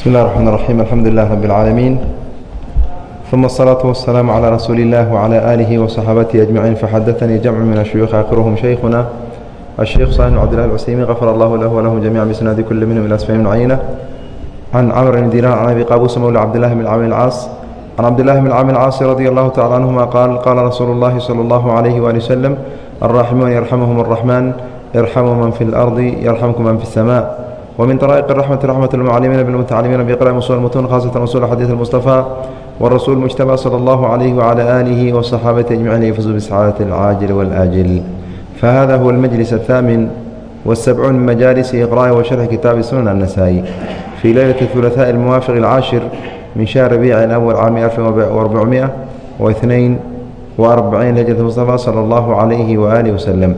بسم الله الرحمن الرحيم الحمد لله رب العالمين ثم الصلاة والسلام على رسول الله وعلى آله وصحابته أجمعين فحدثني جمع من الشيوخ آخرهم شيخنا الشيخ صالح عبد الله العسيمي غفر الله له وله جميعا بسناد كل منهم إلى أسفل من عينة عن عمرو بن دينار عن أبي قابوس مولى عبد الله بن عامر العاص عن عبد الله بن عامر العاص رضي الله تعالى عنهما قال قال رسول الله صلى الله عليه وآله وسلم الراحمون يرحمهم الرحمن ارحموا من في الأرض يرحمكم من في السماء ومن طرائق الرحمة رحمة المعلمين بالمتعلمين بقراء أصول المتون خاصة أصول حديث المصطفى والرسول المجتبى صلى الله عليه وعلى آله وصحابته أجمعين يفوزوا بالسعادة العاجل والآجل فهذا هو المجلس الثامن والسبعون من مجالس إقراء وشرح كتاب سنن النسائي في ليلة الثلاثاء الموافق العاشر من شهر ربيع الأول عام 1442 هجرة المصطفى صلى الله عليه وآله وسلم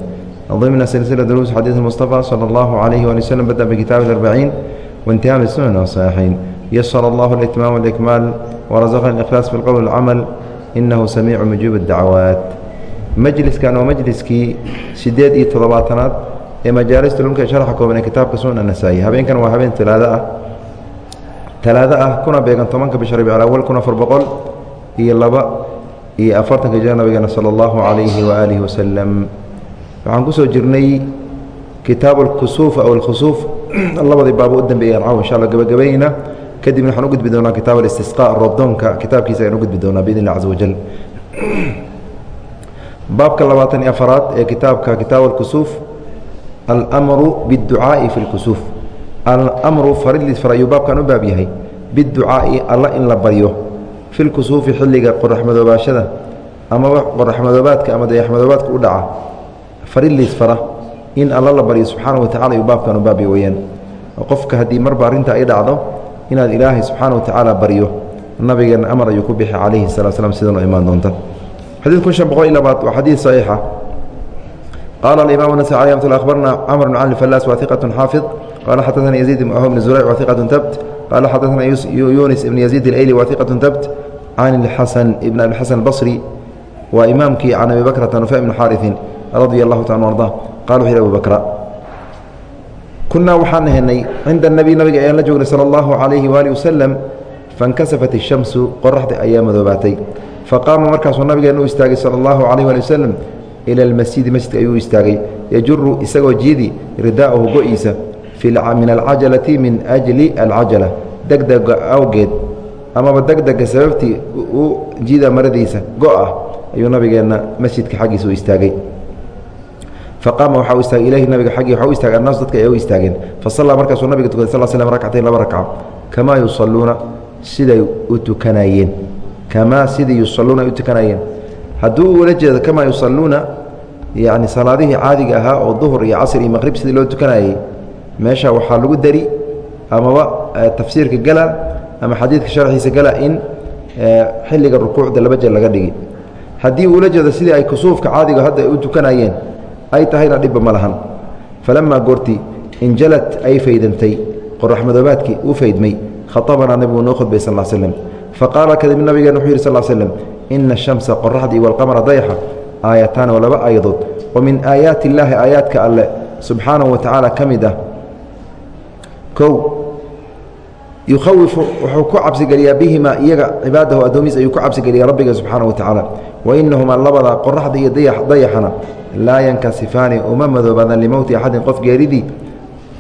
ضمن سلسلة دروس حديث المصطفى صلى الله عليه وآله وسلم بدأ بكتاب الأربعين وانتهى بالسنن والصحيحين يسر الله الإتمام والإكمال ورزقنا الإخلاص في القول والعمل إنه سميع مجيب الدعوات majliskan waa majliskii sideed iyo toddobaatanaad ee majaalista dhulka sharxa kooban ee kitaabka sunan anasaa'i habeenkan waa habeen talaado ah talaado ah kuna beegan tobanka bisha rabic alawal kun afar boqol iyo laba iyo afartanka jira nabigeena sala allahu calayhi waaalihi wasalam waxaan ku soo jirnay kitaab alkusuuf aw alkhusuuf. Labadii baaba u dambeeyaan caw insha alla gabagabayna. Kadibna waxaan u gudbi doonaa kitaab alistisqa roobdoonka kitaabkiisa ayaan u gudbi doonaa biidn illah caza wajal baabka labaatan iyo afaraad ee kitaabka kitaab alkusuuf almru biاdducaa'i fi اlkusuuf almru faridlis far ayuu baabkan u baab yahay. Biducaa'i alla in la baryo. Fi lkusuufi xilliga qoraxmadoobaashada amaba qoraxmadoobaadka ama dayaxmadoobaadka u dhaca farin liisfara in alla la baryo subxaana watacala uu baabkan u baabay weyaan qofka haddii marba arrinta ay dhacdo inaad ilaahay subxaana watacaala baryo nabigeena amar ayuu ku bixi calayhi salatu slam sidan oo imaan doonta. Xadid kun shan boqol iyo labaad waa xadiid saxiixa. Qaala alimaam nasai alay amat abarna camr bn cali fallaas waa xaafid. Qaala xadaana yaziid ibn aho bn zuray waa tabt qaala xadaana yunis ibn yaziid ilayli waa tabt can اxasan ibn abi xasan basri waa imaamkii can abi bakrata nufay ibn xaariin radia allahu taala arda qal wuxu yhi abu bakra. Kunaa waxaan ahenay cinda nabi nabiga ayaan la joognay sala allahu calayhi waali wasalam fankasafat ishamsu qoraxda ayaa madoobaatay. Fa qaama markaasuu nabigeen u istaagay sala allahu calayh waali wasalam ila almasjidi masjidka ayuu istaagay. Yajuru isagoo jiidi ridaa'ahu go-iisa min alcajalati min ajli alcajala. Degdega awgeed amaba degdega sababtii u jiida maradiisa go-ah ayuu nabigeenna masjidka xaggiisa u istaagay faqaama waxaa u istaagay ilahi nabiga xaggii waxaa u istaagay annaas dadka ay u istaageen. Fasallaa markaasuu nabiga tukaday sal slm rakcatayn laba rakca kamaa yusalluuna siday u tukanayeen kamaa sidii yusaluuna ay u tukanayeen hadduu ula jeedo kamaa yusaluuna yani salaadihii caadiga ahaa oo duhur iyo casr iyo maqrib sidii loo tukanayey meesha waxaa lagu dari amaba tafsiirka gala ama xadiidka sharxiisa gala in xilliga rukuucda laba jeer laga dhigi. Haddii uula jeedo sidii ay kusuufka caadiga hadda u tukanayeen ay tahayna dhibba ma lahan. Falamaa goorti injalad ay faydantay qoraxmadoobaadkii uu faydmay khaabanaa nabigu noo khudbay sal l slm faqaala kadib nabigeena wuxuu yidhi sal slm ina ashamsa qoraxdii walqamara dayaxa aayataani oo laba aayadood. Oo min aayaati illaahi aayaadka alle subxaanahu wa tacaala ka mid ah. Kow yukhawifu wuxuu ku cabsigeliyaa bihimaa iyaga cibaadahu addoomiis ayuu ku cabsigeliyaa rabbiga subxaana wa tacaala. Wa inahumaa labada qoraxda iyo dayaxana laa yankasifaani uma madoobaadaan limowti axadin qof geeridii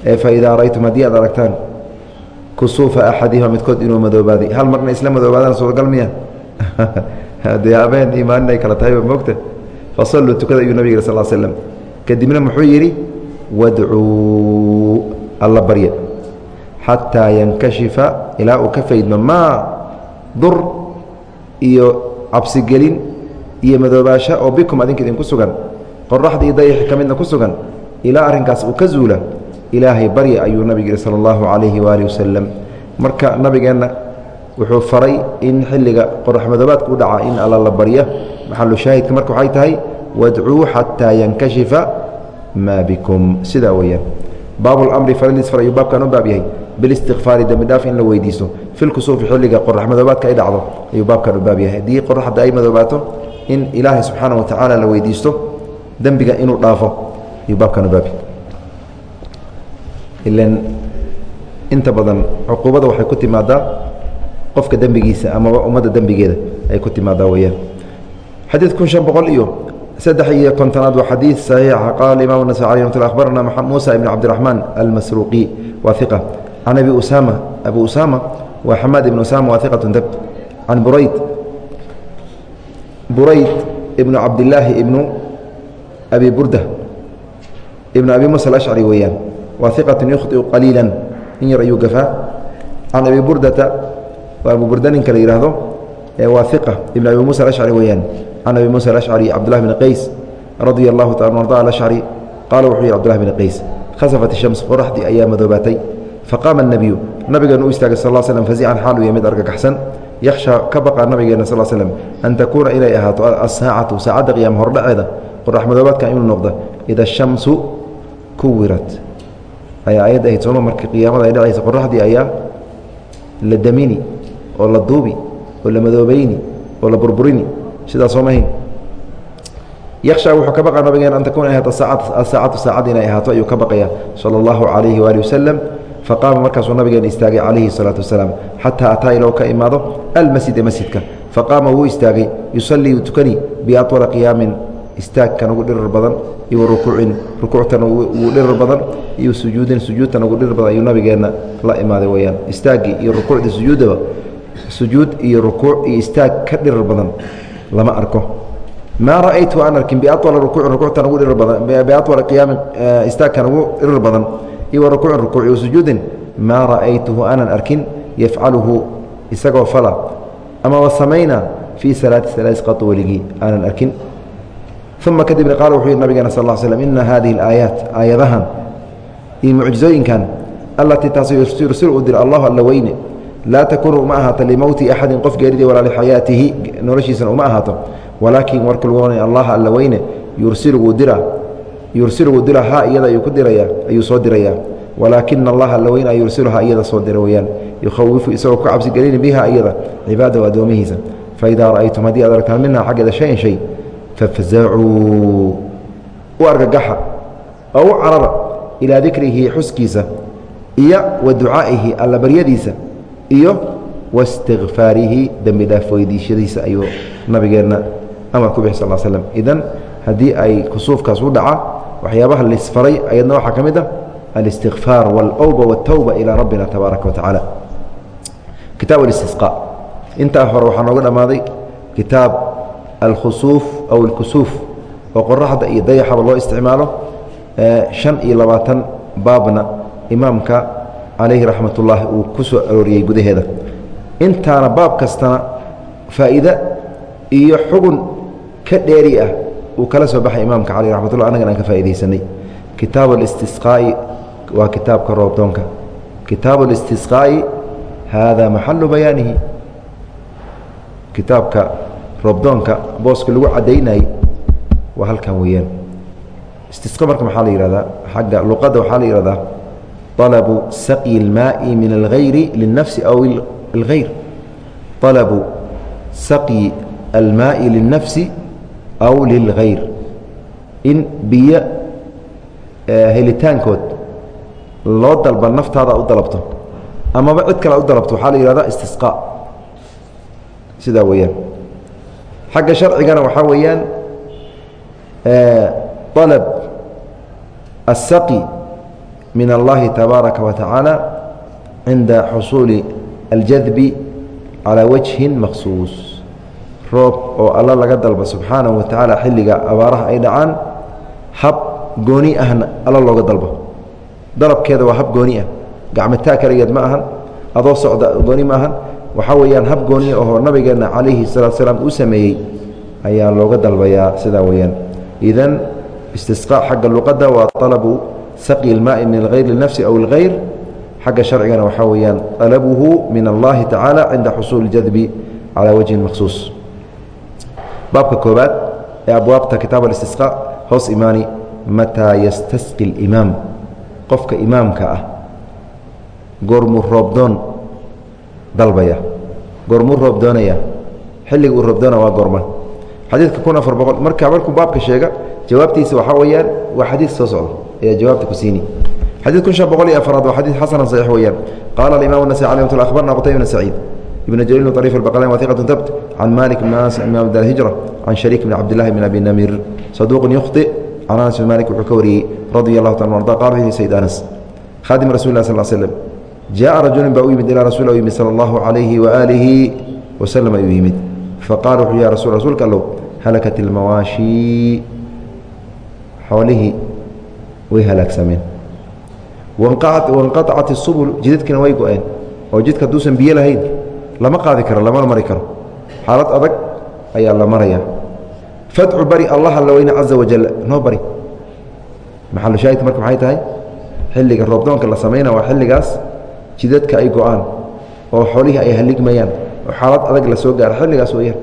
ee fa idaa ra'aytum haddii aad aragtaan kusuufa axadihima midkood inuu madoobaaday hal marna isla madoobaadaan suuragal miya? Dee habeen iyo maalin ay kala tahayba moogta fasalluu tukada ayuu nabig sal slm kadibna muxuu yidhi wadcuu alla barya xataa yankashifa ilaa uu ka faydmo maa dur iyo cabsigelin iyo madoobaasho oo bikum adinka idinku sugan qoraxda iyo dayaxi ka midna ku sugan ilaa arrinkaas uu ka zuula ilaahay barya ayuu nabig yihi sala allahu calayhi waaalih wasalam marka nabigeenna wuxuu faray in xilliga qoraxmadoobaadka u dhaca in alla la barya. Maxalu shaahidka marka waxay tahay? Wadcuu xataa yankashifa maa bikum. Sidaa weeyaan. Baabulamri faradis far ayuu baabkan u baab yahay bilistikfaari dembi dhaaf in la weydiisto filkusuufi xilliga qoraxmadoobaadka ay dhacdo ayuu baabkan u baab yahay haddii qoraxda ay madoobaato in ilaahay subxaana wa tacaala la weydiisto dembiga inuu dhaafo ayuu baabkan u baab yahay ilan inta badan cuquubada waxay ku timaadaa qofka dembigiisa amaba ummadda dembigeeda ay ku timaadaa weyaan xadiid kun شhan boqol iyo saddex iyo kontonaad waa xadiid صaxiixa qaala imam النasai alي mat abarna musa ibn cabdiرaحmaan almasruqi waa iqa can abi usama abu usama waa xamaad ibn usama waa iqaة dab can burayd burayd ibnu cabdilaahi ibnu abi burda ibnu abi musa alashcari weeyaan waa iqatu yukhطiu qaliila in yar ayuu gafaa can abi burdata waa abu burda ninka la yidhaahdo waa iqa ibn abi musa alashcari weeyaan can abi musa alashcari cabdulahi bn qays radia allahu taala arda alashcari qaala wuxuu yihi cbdullahi bn qays khasafat ishams qoraxdii ayaa madoobaatay faqaama الnabiyu nabigeenu u istaagay sal slm fazican xaal u ya mid argagaxsan yakhsha ka baqa nabigeena sal slm an takuuna inay ahaato asaacatu saacadda qiyaama hordhaceeda qorax madoobaadka inuu noqdo ida shamsu kuwirat ayaa ayad ahayd sooma marka qiyaamada ay dhacaysa qoraxdii ayaa la damini oo la duubi oo la madoobayni oo la burburini sidaa sooma ahayn yaksha wuxuu ka baqa nabigeena an takuuna ahaato asaacatu saacad inay ahaato ayuu ka baqaya sala allahu calayhi waali wasalam faqaama markaasuu nabigeen istaagay calayhi salaatu wasalaam xataa ataa ilow ka imaado almasjida masjidka. Faqaama wuu istaagay yusallii tukani biatwala qiyaamin. Istaagkan ugu dhirar badan iyo rukuucin rukuuctan ugu dhirar badan iyo sujuudin sujuudtan ugu dhirar badan ayuu nabigeenna la imaaday weyaan istaaggii iyo rukuucdii sujuuddaba sujuud iyo rukuuc iyo istaag ka dhirar badan lama arko. Maa ra'aytu aan arkin biawala rukuucin rukuuctan ugu dhirar badan biatwala qiyaamin istaagkan ugu dhirar badan iyo rukuucin rukuuci wasujuudin maa ra'aytuhu aanan arkin yafcaluhu isagoo fala amaba samayna fii salaati salaadis qatu weligii aanan arkin. Uma kadibna qaala wuxuu yihi nabigeena sal ll slm ina hadihi alaayaat aayadahan iyo mucjizooyinkan allatii taasoo yursil uu dira allahu alla weyne laa takuunu uma ahaato limowti axadin qof geeridii walaa lixayaatihi noloshiisana uma ahaato walaakin warka lagu ohanaya allah alla weyne yursil wuu dira yursil wuu dira ha iyada ayuu ku diraya ayuu soo dirayaa walaakina allaha alla weyn a yursiluhaa iyada soo dira weyaan yukhawifu isagoo ku cabsigelini biha iyada cibaadahu addoomihiisa faidaa ra'aytum haddii aad aragtaan minha xaggeeda shayan shay fafzacuu u argagaxa oo u carara ilaa dikrihi xuskiisa iyo wa ducaa'ihi alla baryadiisa iyo wastikfaarihi dembi dhaaf weydiishadiisa ayuu nabigeenna amar ku bixi sal slm idan haddii ay kusuufkaas u dhaca waxyaabaha lisfaray ayadna waxaa ka mid ah الاsتiغفاar واlأwba والtwba ilى rabbina تbaaraka وataعaalى kitaab الاstisقاء intaa hore waxaa nooga dhammaaday kitaab alkhusuuf aw اlkusuuf oo qoraxda iyo dayaxaba loo isticmaalo شhan iyo labaatan baabna imaamka calayhi raxmat ullaahi uu ku soo arooriyey gudaheeda intaana baab kastana faa'iide iyo xugun ka dheeri ah uu kala soo baxay imaamka caleyh raxmat ullah annagan aan ka faaidaysanay kitaab اlistisqaa'i waa kitaabka roobdoonka kitaabu اlistisqaa'i haadaa maxalu bayaanihi kitaabka roobdoonka booska lagu caddaynayey waa halkan weeyaan istisqa marka maxaa la yihahdaa xagga luqadda waxaa la yihahdaa طalabu saqyi اlmaaءi min algayri liلnafsi aw اlgayr طalabu saqyi almaaءi lilnafsi aw lilgayr in biyo helitaankood loo dalba naftaada u dalabto amaba cid kale u dalabto waxaa la yihahda istisqaa sidaa weeyaan xagga sharcigana waxaa weeyaan طalab الsaqi min اllahi tabaaraka wa tacaala cinda xusuuli اljadbi calى wajhi maksuus roob oo alla laga dalba subxaanaه wa tacaala xilliga abaaraha ay dhacaan hab gooni ahna alla looga dalbo. Dalabkeeda waa hab gooni ah. Gacmitaa kaligeed ma ahan adoo socda gooni ma ahan. Waxaa weeyaan hab gooniya ohoo nabigeenna calayhi salaatu salaam uu sameeyey ayaa looga dalbayaa sidaa weeyaan. Idan istisqaa xagga luqadda waa talabu saqyi ilmaa'i min algayr linafsi aw ilgayr xagga sharcigana waxaa weeyaan talabuhu min allahi tacaala cinda xusuuli اljadbi calaa wajhin maksuus baabka koobaad ee abwaabta kitaab alistisqaa hoos imaani mataa yastasqi اlimaam qofka imaamka ah goormuu roobdoon dalbaya goormuu roobdoonaya xilliga uu roobdoona waa goorma xadiidka kun afar boqol marka markuu baabka sheega jawaabtiisa waxaa weeyaan waa xadiid soo socda ayaa jawaabta ku siini xadيث kun شhan boqol iyo afraad waa xadيث xasana صaيح weeyaan qaala الimaم النسي عليه mt أخbarna qtayb بن سعيid بن جليل طريف البقلان وثيقة ثبت عن مالك بن أنس إمام دار الهجرة عن شريك بن عبد الله بن أبي نمير صدوق يخطئ عن أنس بن مالك wuxuu ka wariyey رضي الله تعالى عنه قال وxuu سيد أنس خادم رسول الله صلى الله عليه وسلم جاء رجل baa u yimid ilىa رasuل u yimid صلى الله عليه وآله وسلم ayuu yimid faqال wuxuu ya rasul rasuulka allow halكت المawاشي xoolihii way halaagsameen wanqaطacat الsubل jidadkiina way go-een oo jidka hadduusan biyo lahayn lama qaadi karo lamana mari karo. Xaalad adag ayaa la maraya. Fadcu bari allah alla weyne caza wajal noo bari. Maxalushaahidka marka maxay tahay? Xilliga roobdoonka la samayna waa xilligaas jidadka ay go'aan oo xoolihii ay haligmayaan oo xaalad adag la soo gaaro xilligaas weyaan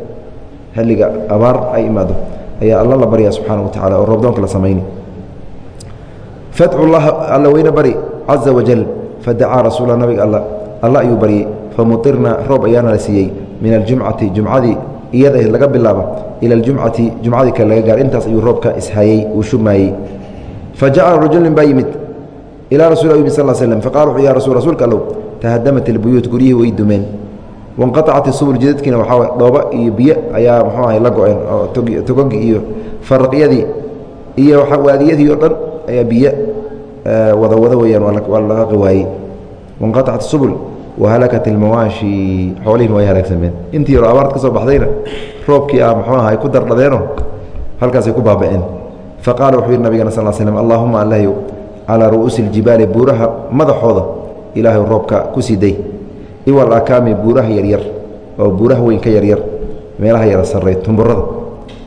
xilliga abaar ay imaado ayaa alla la barya subxaana wa tacala oo roobdoonka la samayni fadcu llaha alla weyne bari caza wajal fadacaa rasuula nabiga alla alla ayuu baryey famutirna roob ayaana la siiyey min aljumcati jumcadii iyada laga bilaaba ila aljumcati jumcadii kale laga gaar intaas ayuu roobka ishayey uu shumaayey fa jaca rajulin baa yimid ilaa rasul yimid sal slm faqala wuxuu ya rasul rasuulka allow. Tahadamat ilbuyuut guryihii way dumeen. Wanqaacat isubul jidadkiina waxaa dhooba iyo biyo ayaa muxuu ahay la go-een oo togogi iyo faraqyadii iyo waadiyadii oo dhan ayaa biyo wada wada weyaan waa laga qawaayey. Wanqaacat subul wahalakat ilmawaashi xoolihiin way halaagsameen intii yaro abaart ka baxdayna roobkii ah muxuu aha ku dardhadeeno halkaasay ku baaba'een faqaala wuxuu yidhi nabigana sal slm allahuma allahyow calaa ru'uusi iljibaali buuraha madaxooda ilaahay roobka ku sii day iwal akaami buuraha yaryar oo buuraha weyn ka yaryar meelaha yara sarray tumburada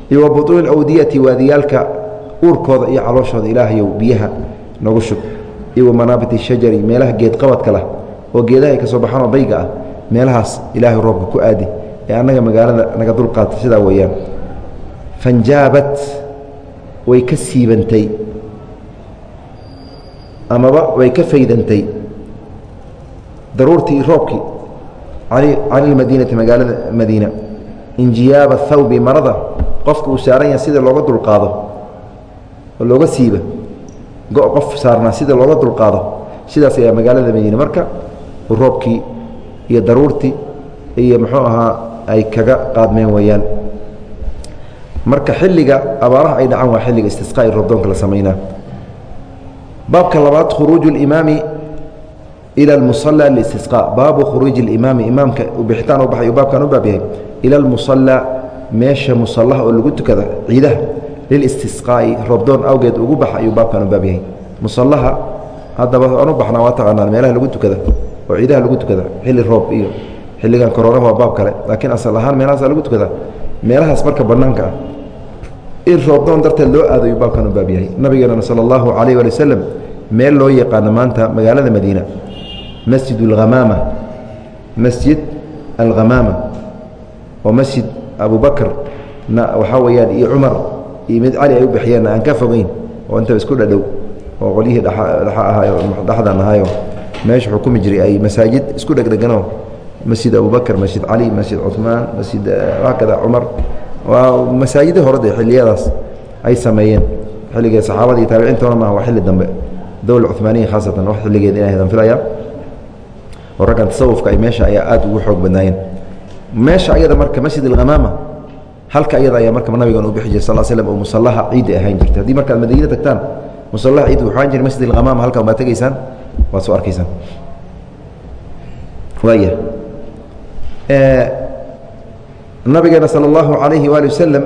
iwa butuuni awdiyati waadiyaalka uurkooda iyo calooshooda ilaahayow biyaha nagu shub iwa manaabiti shajari meelaha geedqabadka lah oo geedaha ay ka soo baxaan oo bayga ah meelahaas ilaahay roobka ku aadi ee annaga magaalada naga dulqaata sidaa weeyaan. Fanjaabat way ka siibantay. Amaba way ka faydantay. Daruurtii roobkii can ilmadiinati magaalada madiina. Injiyaaba thawbi marada qofka uu saaran yahay sida looga dulqaado oo looga siiba. Go- qof saarnaa sida looga dulqaado sidaas ayaa magaalada madiine marka roobkii iyo daruurtii iyo muxuu ahaa ay kaga qaadmeen weeyaan marka xilliga abaaraha ay dhacaan waa xilliga istisqaa roobdoonka la samaynaa baabka labaad khuruuju اlimaami ila اlmusala listisqaa baabu khuruuji اlimaami imaamka bixitaan u baxay baabkan u baab yahay ila almusala meesha musallaha oo lagu tukada ciidaha lilistisqaa'i roobdoon awgeed ugu baxa ayuu baabkan u baab yahay musallaha haddaba aan u baxnaa waa taqaanaan meelaha lagu tukada oo ciidaha lagu tukada xilli roob iyo xilligan korona waa baab kale laakiin asal ahaan meelahaasaa lagu tukada meelahaas marka bannaanka ah in roobdoon darteed loo aadayu baabkan u baab yahay. Nabigeenana sala allahu calayh waali wasalam meel loo yaqaano maanta magaalada madiina masjid alhamaama masjid alghamaama oo masjid abubakr na waxaa weeyaan iyo cumar iyo mid cali ay u bixiyeenna aan ka fogeyn oo intaba isku dhadhow oo qolyihii dhexa ahaayo dhexdan ahaayo meesha xukumi jiray ay masaajid isku dhegdheganoo masjid abubakr masjid cali masjid cuثmaan masjid haakada cumar. Waa masaajida hore de xiliyadaas ay sameeyeen. Xilligee saxaabada iyo taabiciintoona maaha waa xilli dambe. Dowla cumaaniya khaasatan wax xilligeed inay hadan filaya oo raggan tasawufka ay meesha ayaa aad ugu xoog badnaayeen. Meesha ayada marka masjid alhamaama halka ayada ayaa marka nabigan u bixi jiray sal slm oo musallaha ciidda ahaan jirtay. Haddii markaad madiina tagtaan musallaha ciidda waxaan jiray masjid alhamaama halkan baad tegaysaan waad soo arkaysaan waaya nabigeena salى اllahu عalayhi waali wasalam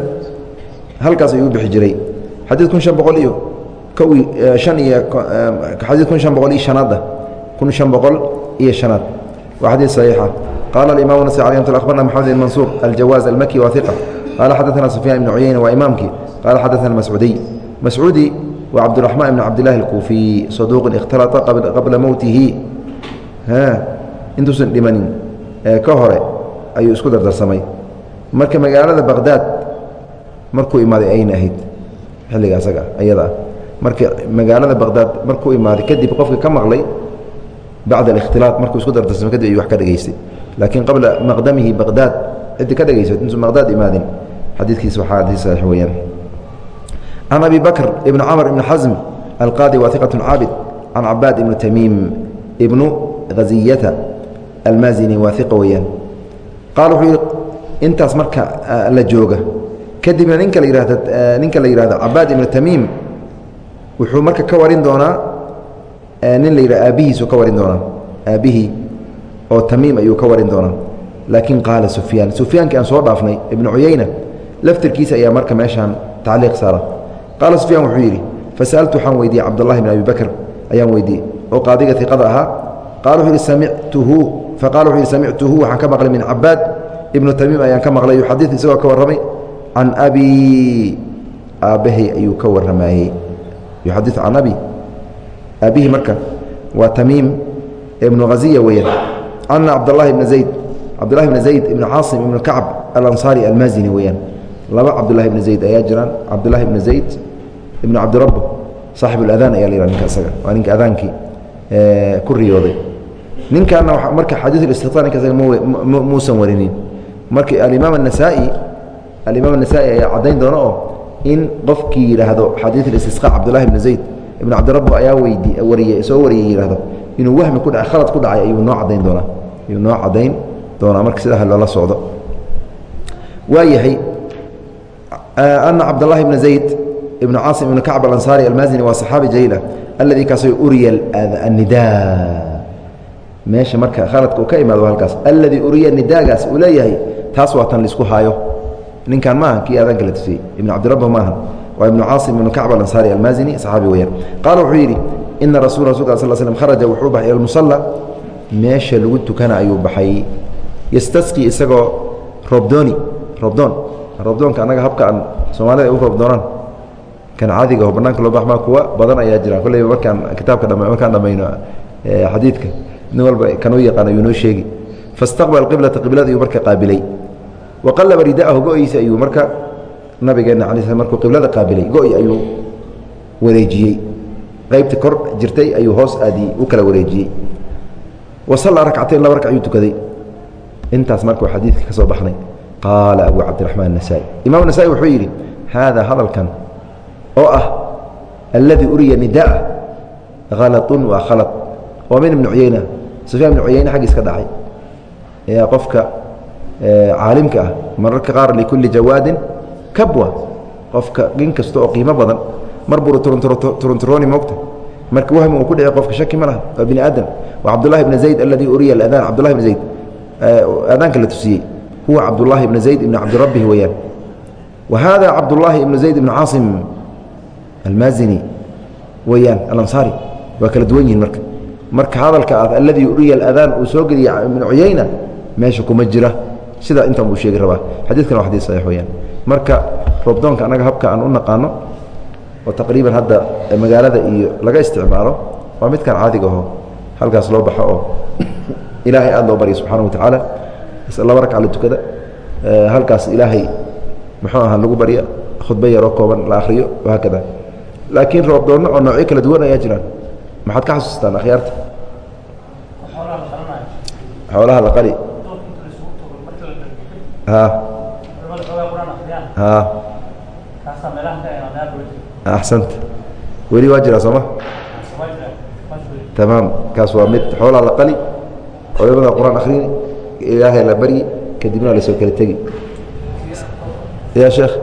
halkaas ayuu u bixi jiray xadiid kun شhan boqol iyo kow han iyo xadiid kun شhan boqol iyo شhanaada kun شhan boqol iyo شhanaad waa xadiid صaxiixa qala اimam nas alي mt abarna mxamed bn mansuur aljawaaz almaki wa iqa qala xadaثna sufyan ibn cuyeyna waa imaamkii qala xadaثna mascuudiy mascuudi wcabdiraxmaan ibn cabdilahi اlkuufiy saduuqin ikhtalata qabla mowtihi intuusan dhimanin. E, ka hore ayuu isku dardarsamay. Marka magaalada baqhdaad markuu imaaday ayna ahayd xilliga asaga ayadaa marka magaalada baqhdaad markuu imaaday kadib qofka ka maqlay bacda alikhtilaaط markuu isku dardarsamay kadib ayuu wax ka dhegaystay. Laakiin qabla maqdamihi baqhdaad cidi ka dhegaysay intuusan baqhdaad imaadin. Xadiidkiisa waxaa xadiis saxiix weeyaan can abi bakr ibn camr ibn xasm alqaadi waa iqat caabid can cabaad ibnu tamiim ibnu haziyata almaazini waa iqa weeyaan qaal wuxuu yihi intaas marka la jooga kadibna ninka la yihahdo ninka la yihahdo cabaad ibnu tamiim wuxuu marka ka warin doonaa nin la yidhah aabbihiisu ka warin doonaa aabbihii oo tamiim ayuu ka warin doonaa laakiin qaala sufyaan sufyaankii aan soo dhaafnay ibnu cuyayna laftirkiisa ayaa marka meeshaan tacliiq saara qaala sufyaan wuxuu yidhi fasa'altu waxaan weydiiyey cabdullahi bn abi bakr ayaan weydiiyey oo qaadiga iqada ahaa qaala wuxuu yihi samictuhu faqala wuxuu yihi samictuhu waxaan ka maqlay min cabaad ibnu tamiim ayaan ka maqlay yuxadid isagoo ka warramay can abi aabbahay ayuu ka warramayey yuxadiu can abi aabbihi marka waa tamiim ibnu haziya weeyaan ana cabdاllahi bna zayd cabdullahi bna zayd ibnu caasim ibnu kacb alansaari almaazini weeyaan laba cabdullahi bna zayd ayaa jiraan cabdullahi bna zayd ibnu cabdirabbo saaxib اladaan ayaa la yihah ninka isaga waa ninka adaankii ku riyooday ninkaana marka xadiiث ااstiqطاع ninka isaga muusan warinin marka alimaam النasaaئي alimaam النasaaئي ayaa caddayn doona oo in qofkii yidhaahdo xadiiث ااstisقاع cabdullahi bna zayd ibn cabdirabbo ayaa weydi wariyey soo wariyey yihahdo inuu wahmi ku dhacay khalad ku dhacay ayuu noo caddayn doonaa ayuu noo caddayn doonaa marka sidaa loola socdo waa yahay ana cabdالlahi bna zayd ibn caasim ibn kacb alansaari almaazini waa صaxaabi jaliila alladii kaasoo uriya annida. Meesha marka khaladka uu ka imaado halkaas alladii uriya nidaagaas uu leeyahay taas waa tan la isku haayo. Ninkan maaha kii aadaanka la tusiyey ibn cabdirabbo maaha waa ibnu caasim ibnu kacb alansaari almaazini saxaabi weyaan qaala wuxuu yidhi ina rasul rasulka sal slm kharaja wuxuu baxay musalla. Meesha lagu tukana ayuu baxay. Yastasqi isagoo roobdooni roobdoon. Roobdoonka annaga habka aan soomaalida u roobdoonaan kan oo banaanka loo baxmaa kuwa badan ayaa jira. Kolleyba markaan kitaabka dham markaan dhamayno xadiidka nin walba kanuu yaqaan ayuu noo sheegi fastaqbala qiblata qiblada ayuu marka qaabilay. Wa qallaba ridaahu go-iisa ayuu marka nabigeena ala sl markuu qiblada qaabilay. Go-i ayuu wareejiyey. Qaybta kor jirtay ayuu hoos aadiyey u kala wareejiyey. Wa sallaa rakcatayn laba ragc ayuu tukaday. Intaas markuu xadiidka ka baxnay qaala abu cabdiraxmaan nasaa-i imam wuxuu yidhi haadaa hadalkan oo ah alladii uriya nidaa halatun waa khalad oo min ibni cuyeyna sufyaan ibni cuyeyne xaggiis ka dhacay. Ayaa qofka caalimka ah mararka qaar likulli jawaadin kabwa. Qofka in kasta oo qiimo badan mar buru turunturooni moogta. Marka wahmi uu ku dhici qofka shaki ma laha waa bini aadam. Wa cabdullahi bna zayd alladii uriya aladaan cabdullahi bna zayd aadaanka la tusiyey. Huwa cabdullahi ibna zayd ibna cabdirabbihi weeyaan. Wa hada cabdullaahi ibnu zayd ibnu caasim almaazini weeyaan alansaari waa kala duwan yihiin marka. Marka hadalka ah alladii uriya aladaan uu soo geliyey ibnu cuyayna meesha kuma jira. Sidaa intan buu sheegi rabaa. Xadiidkan waa xadis saxiix weyaan marka roobdoonka annaga habka aan u naqaano oo taqriiban hadda magaalada iyo laga isticmaalo waa midkan caadiga aho. Halkaas loo baxo oo ilaahay aada loo barya subxaana wa tacaala laba ragca la tukada. Halkaas ilaahay muxuu ahaa lagu barya khudba yaroo kooban la akhriyo wahaakada laakiin roobdoonno oo noocyo kala duwan ayaa jiraan. Maxaad ka xasuustaan akhyaarta? Xoolaha la qali. Axsanta. Weli waa jiraa sooma? Tamaam kaas waa mid xoolaa la qali culamada qur'aan akhrini ilaahay la baryi kadibna la soo kala tegi. Ya sheekh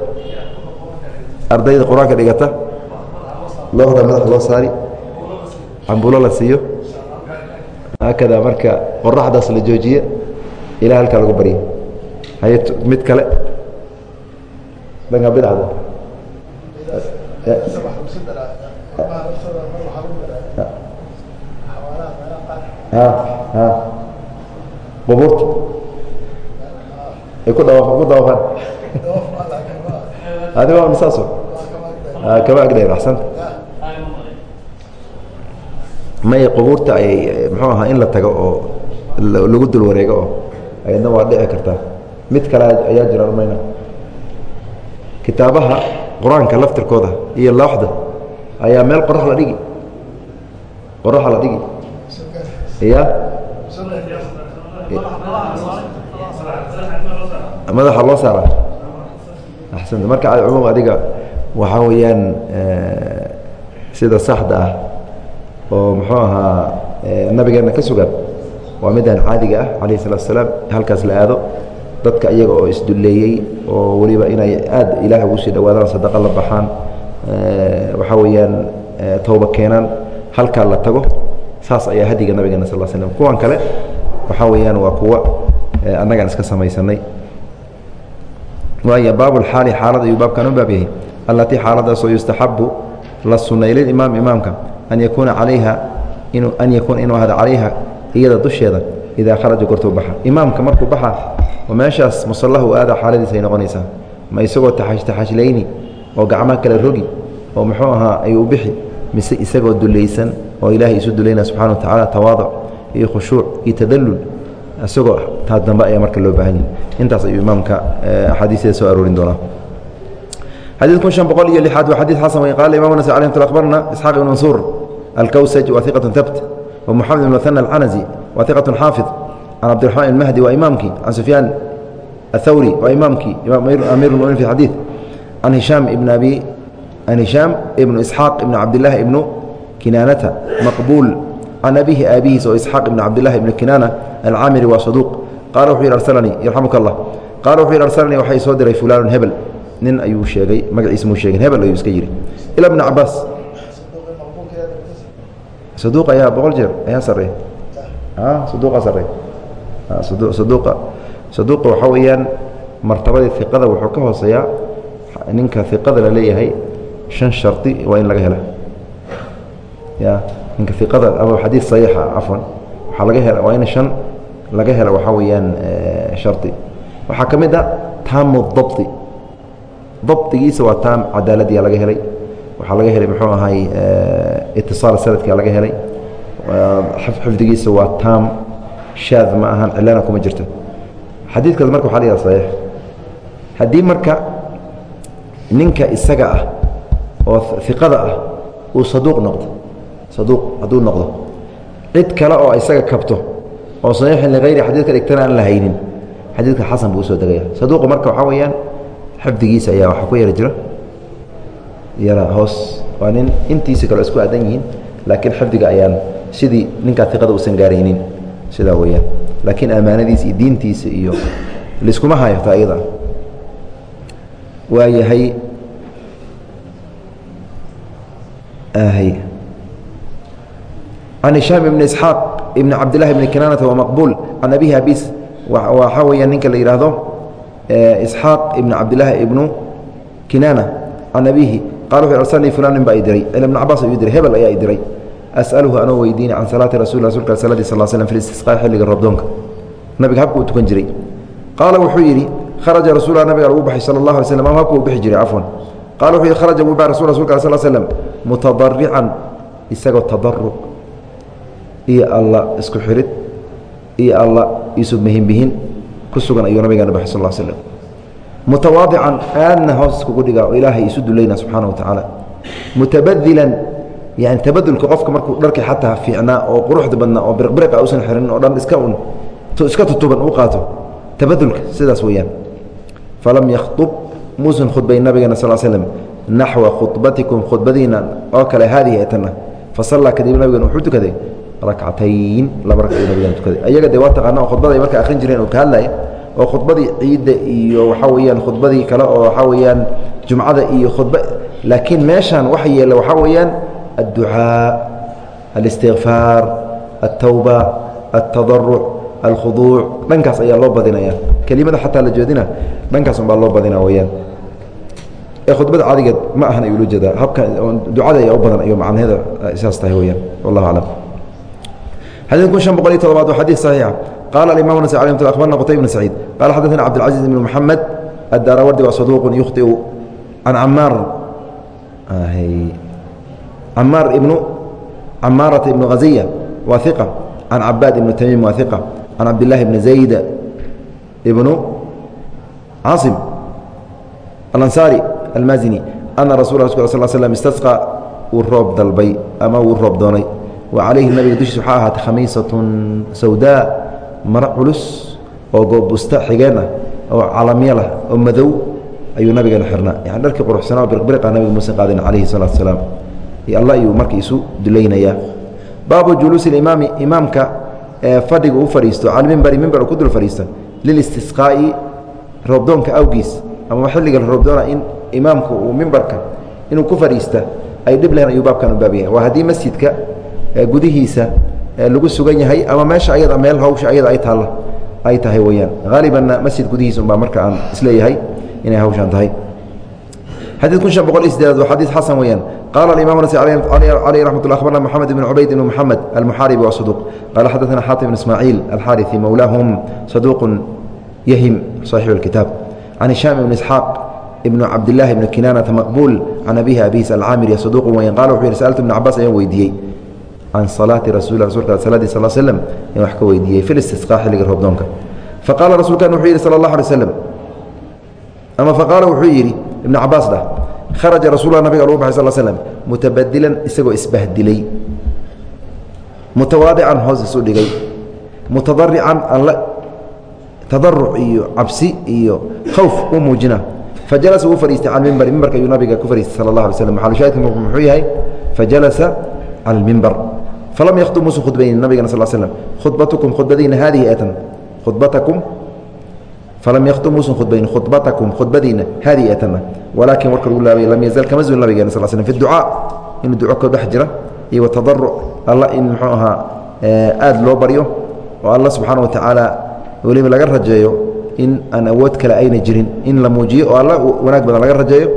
ardayda qur'aanka dhigata looda madaxa loo saari cambulo la siiyo. Haakada marka qoraxdaas la joojiye ilaa halkaa lagu barya haye mid kale. Dhanka bidacda qubuurta ay ku dhawa ku dawaafaan adiga waa saaso? Kama agdheer axsanta may qubuurta ayay muxuu ahaa in la tago oo lagu dul wareego oo ayadna waa dhici kartaa mid kale ayaa jira mayna kitaabaha qur'aanka laftirkooda iyo looxda ayaa meel qorax la dhigi. Qoraxa la dhigi. Ya madaxa loo saara. Axsanta. Marka cumuum adiga waxaa weeyaan sida saxda ah oo muxuu ahaa nabigeenna ka sugan. Waa midaan caadiga ah calayhi salatu asalaam halkaas la aado. Dadka iyaga oo isdulleeyey oo weliba inay aad ilaah ugu sii dhawaadaan sadaqa la baxaan waxaa weeyaan towba keenaan halkaa la tago. Saas ayaa hadiga nabigeena sal slm kuwan kale waxaa weeyaan waa kuwa annagaan iska samaysanay. Waay baabulxaali xaalad ayuu baabkan u baab yahay. Allatii xaaladaasoo yustaxabu la sunay lilimaam imaamka an yakuuna alayha an yakuuna inuu ahaado calayha iyada dusheeda idaa kharaja gortuu baxa imaamka markuu baxa oo meeshaas musallahu u aada xaaladiisay noqonaysaa ma isagoo taxashlayni oo gacmaha kale rogi oo muxuu ahaa ayuu u bixi mise isagoo dulaysan oo ilaahay isu dulayna subxana wa tacaala tawaadoc iyo khushuuc iyo tadallul isagoo taa dambe ayaa marka loo baahan yahay intaas ayuu imaamka axaadiisteeda soo aroorin doonaa xadii kun شhan boqol iyo lixaad waa xadii xasan wey qaala imam nas alي bt barna isxaaq ibn mansuur alkawsaj wa iqaة habt ومحamed بن مثنى الcanزي wa iqaة xaafiظ can cabdiرaحman الmahdi waa imaamkii can sufyaan الthawri waa imaamkii amir اmؤminin fi xadيث can hiشhaam ibn abi can hishaam ibnu isxaaq ibn cabdilaahi ibnu kinaanata maqbuul can abihi aabihiis oo isxaaq ibn cabdilahi ibnu kinaana alcaamiri waa saduuq qaala wuxuu yidhi arsalanii yarxamuka allah qaala wuxuu yidhi arsalanii waxay soo diray fulaanun hebel nin ayuu sheegay magaciisa muu sheegin hebel ayuu iska yidhi ila bni cabaas saduuq ayaa boqol jeer ayaa sarey saduuqa sarey saduuqa saduuqa waxaa weeyaan martabadii iqada wuxuu ka hooseeyaa ninka iqada la leeyahay shan shardi waa in laga hela. Ya ninka iqada ama xadiid saxiixa cafwan waxaa laga hela waa in shan laga hela waxaa weeyaan shardi waxaa ka mid a taamu dabdi dabdigiisa waa taam cadaaladiya laga helay waxaa laga helay muxuu ahay itiصaal sanadkia laga helay. Xifdigiisa waa taam shaad ma ahan cilana kuma jirto. Xadiidkaas marka waxa la saxiix. Haddii marka ninka isaga ah oo iqada ah uu saduuq noqdo saduuq hadduu noqdo cid kale oo isaga kabto oo saxiixin ligayri xadiidka dhigtana aan la haynin xadiidka xasan buu u soo degaya. Saduuqa marka waxaa weeyaan xifdigiisa ayaa waxaa ku yara jira yara hoos. Waa nin intiisa kale isku aadan yihiin laakiin xifdiga ayaan sidii ninkaa iqada uusan gaaraynin. Sidaa weeyaan. Laakiin ammaanadiisa iyo diintiisa iyo laiskuma hayo taa iyada waa yahay can hishaam ibni isxaaq ibni cabdillahi ibni kinaanata waa maqbuul. Can abihi abis waxaa weeyaan ninka la yidhaahdo isxaaq ibni cabdillaahi ibnu kinaana. Can abihi qala wuxu arsalnii fulan nin baa diray ibn cabaas ayuu diray hebel ayaa diray as'aluhu anoo weydiina can salaati rasul rasulka saladi sal slm fi istisqaa xilliga roobdoonka nabiga habka uu tukan jiray qaala wuxuu yidhi kharaja rasuula nabiga lagu baxay sala allah alay slam habka uu bixi jiray cafwan qala wuxuu yidhi kharaja wuu baxa rasul rasulka sal slm mutadarican isagoo tadaruc iyo alla isku xirid iyo alla isu mihinbihin ku sugan ayuu nabigeena baxay sal slm mutawaadican aadna hoos iskugu dhigaa oo ilaahay isu dulayna subxaana wa tacaala. Mutabadilan yani tabadulka qofka markuu dharkii xataa fiicnaa oo quruxda badnaa oo biriqbiriqa usan xirin oo dhan iska un iska tutuban u qaato. Tabadulka sidaas weeyaan. Falam yakhtub muusan khudbay nabigeena sal slm naxwa khudbatikum khudbadiina oo kale haadihi ee fasallaa kadib nabigeena wuxuu tukaday rakcatayn laba rag ayuu nabigeena tukaday. Ayaga dee waa taqaana oo khudbada ay marka akhrin jireen oo ka hadlaya oo khudbadii ciidda iyo waxaa weyaan khudbadii kale oo waxaa weyaan jumcada iyo khudba laakiin meeshan waxa yeela waxaa weeyaan adducaa alistiغfaar altawba altadaruc alkhuduuc dhankaas ayaa loo badinaya. Kelimada xataa la jeedina dhankaas unbaa loo badina weyaan ee khudbada caadigeed ma ahan ayuu lo jeedaa. Habka ducada ayaa u badan ayu macnaheeda ah, saas tahay weyaan wallah aclam xadiid shan boqol iyo todobaad waa xadiid saxiixa qala الimam نس ي أخbarna qtayb بن سعيid qala xadثna cبدالعaزيز بن محamed الdarawardi waa صaduq يkhطئ can camaar camaar ibnu camaarata ibnu haziya waa iqa can cabaad ibnu tamiim waa iqa can cabdillahi ibni zayd ibnu caasim alansaari almaazini ana rasul rasul sal slm istasqa wuu roob dalbay ama wuu roob doonay wa calayhi nabiga dushiis waxaa ahaatay khamiisatun sawdaa maro culus oo goobusta xigeen ah oo calamyo lah oo madow ayuu nabigeena xirnaa. Yani dharkii quruxsanaa birqbiriqa nabiga muusan qaadin calayhi salaatu salaam iyo alla ayuu marka isu dulaynayaa baabu juluusi imaami imaamka fadhiga u fadhiisto cala mimbari mimbar ku dul fadhiista lilistisqaa'i roobdoonka awgiis ama xilliga roobdoona in imaamka uu mimbarka inuu ku fadhiista ay dhib lehen ayuu baabkan u baab yahay waa haddii masjidka gudihiisa lagu sugan yahay ama meesha ayada meel hawsha ayada ay taalla ay tahay weyaan haalibanna masjid gudihiisa unbaa marka aan isleeyahay inay hawshaan tahay xadيث kun شhan boqol iyo sideedaad waa xadيث xasan weeyaan qala الimam نسي عlيه رحمة الله أخبرna محamed بن عubayd بن محamed المحاaربي waa صدوq qala xadثna xاطم بن إسmاعيل الxاriثي mowlahm صدوq yhim صاaxiب الkiتاab عن هiشhام بن إسحاaq بن cabdاللahi بن kinاnةa maqبuل can abihi abis alcاamiri صدوq weyan qala wuxuu yihi sألtu بن cabaas ayaan weydiiyey can salaati rasul rasulka salaadii sal slm in wax ka weydiiyey fi listisqaa xilliga roobdoonka faqaala rasuulkan wuxuu yidhi sala allahu alay slam ama faqaala wuxuu yidhi ibnu cabaas dhah kharaja rasulla nabiga lagu baxay sal slm mutabadilan isagoo isbahdilay mutawaadican hoos isu dhigay mutadarican aan la tadaruc iyo cabsi iyo khowf u muujina fa jalasa wuu fadhiistay cala mimbari mimbarka ayuu nabiga ku fadhiistay sala allah alay slm maxalushaahidka muxuu yahay fa jalasa cala almimbar falam yakhtub musu khudbaynin nabigana sal slm khudbatukum khudbadiina haadihi eetan khudbatakum falam yakhtub muusan khudbayn khudbatakum khudbadiina haadihi eetanna walaakin warka lagu laabay lam yazal kama zuulin nabigeena sal slm fi ducaa inuu duco ka dhex jira iyo watadaruc in muxuu ahaa aada loo baryo oo alla wa tacaala weliba laga rajeeyo in aan awood kale ayna jirin in la muujiyo oo wanaag badan laga rajeeyo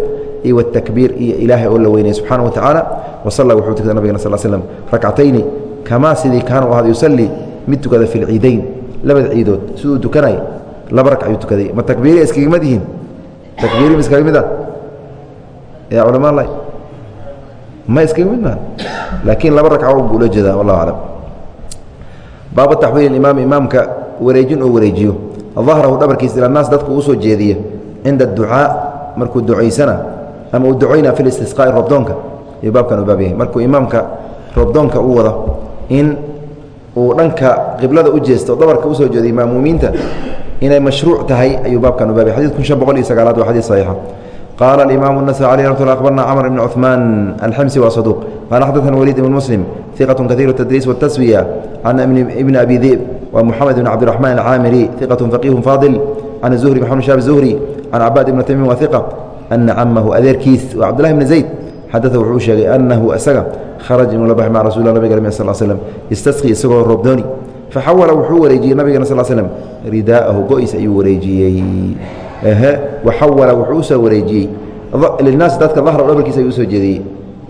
iyo watakbiir iyo ilaahay oo la weynaya subxaana wa tacaala wasalla wuxuu tukada nabigena sal slm rakcatayni kamaa sidii kaana u ahada yusalii mid tukada fi lciidayn labada ciidood siduu tukanay laba rag ayuu tukaday. Ma takbiiri iskaga mid yihiin? Takbiiri ma iskaga mid ah? Yaa culama lah ma iskaga mid maha laakiin laba ragco buu ula jeedaa wallahu aclam. Baabu taxwiil imaam imaamka wareejin oo wareejiyo. Dahrahu dhabarkiisa ila naas dadku u soo jeediya cinda ducaa markuu ducaysana ama uu ducoynaa fi listisqaa'i roobdoonka ayuu baabkan u baab yahay markuu imaamka roobdoonka u wado in uu dhanka qiblada u jeesto dabarka usoo jeediyo maamuumiinta inay mashruuc tahay ayuu baabkan u baabay xadid kun شhan boqol iyo sagaalaad waa xadid صaxiixa qaala الimaamu النasي عalيه رحمة ل أخbarna cmr بn cثmaan alxmsi wa صaduq qala xadaثna wlid بn msلم ثiqaة kaثير التdriis والتaswiية can ibn abi dib wa mxamed بn cabdiرaحman الcaamiri ثiqaة فaqih faadil can الزhri mxamed shab الزhri can cabaad ibn tamiim wa ثiqa ana camahu adeerkiis wa cabdالlahi bn zayd xadaثa wuxuu sheegay anahu isaga kharaj inuu la baxay maca rasul nabig sl slm istasqi isagoo roobdooni faxawala wuxuu wareejiyey nabigana sal slm ridaa'ahu go-is ayuu wareejiyey waxawala wuxuu usoo wareejiyey linaasi dadka dahra dhabarkiisa ayuu usoo jeediyey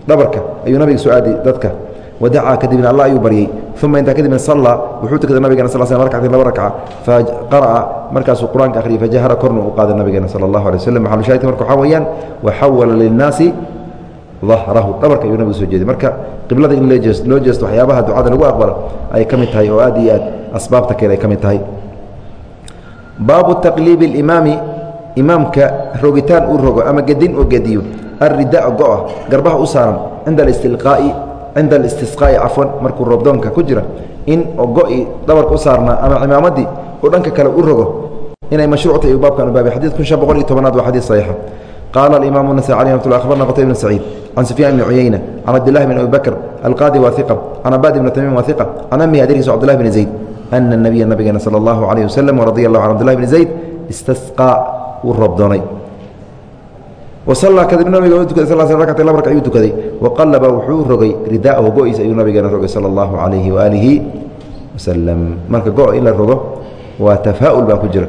dhabarka ayuu nabiga soo aaday dadka wadacaa kadibna allah ayuu baryey uma intaa kadibna sallaa wuxuu tukaday nabigana sal sl rakcatin laba rakca faqara'a markaasuu qur'aanka akhriyay fajahara korna u qaaday nabigeena sala allahu alay waslm maxalushaahidka marka waxaa weeyaan waxawala lilnaasi dahrahu dhabarka ayuu nabigu soo jeeday marka qiblada in loo jeesto waxyaabaha ducada lagu aqbalo ay ka mid tahay oo aad iyo aad asbaabta keeda ay ka mid tahay baabu taqliibi اlimaami imaamka rogitaan uu rogo ama gedin oo gediyo alridaa go-a garbaha u saaran cinda alistiqaa'i cinda alistisqaa'i cafwan markuu roobdoonka ku jira in go-i dhabarka u saarnaa ama cimaamadii uu dhanka kale u rogo inay mashruucta ayuu baabkan u baabay kun shan boqol iyo tobanaad waa xadiid saxiixa. Qaala alimaamu nasai alih ramat akhbarna qutayb bn saciid can sufyaan bni cuyeyna can cabdillahi bn abi bakr alqaadi iqa can abaad ibni tamiim iqa can amihi adeerkiisa cabdillahi bni zayd. Ana nabiya nabigeena sala allahu calayh wasalam radia allahu can abdillahi bni zayd istasqaa wuu roobdoonay wasallaa kadib nabiga tukaday sal sl rakcatay laba rag ayuu tukaday. Waqallaba wuxuu rogay ridaa'ahu go-iisa ayuu nabigeena rogay sala allahu calayhi waaalihi wasalam marka go- in la rogo waa tafaa'ul baa ku jira.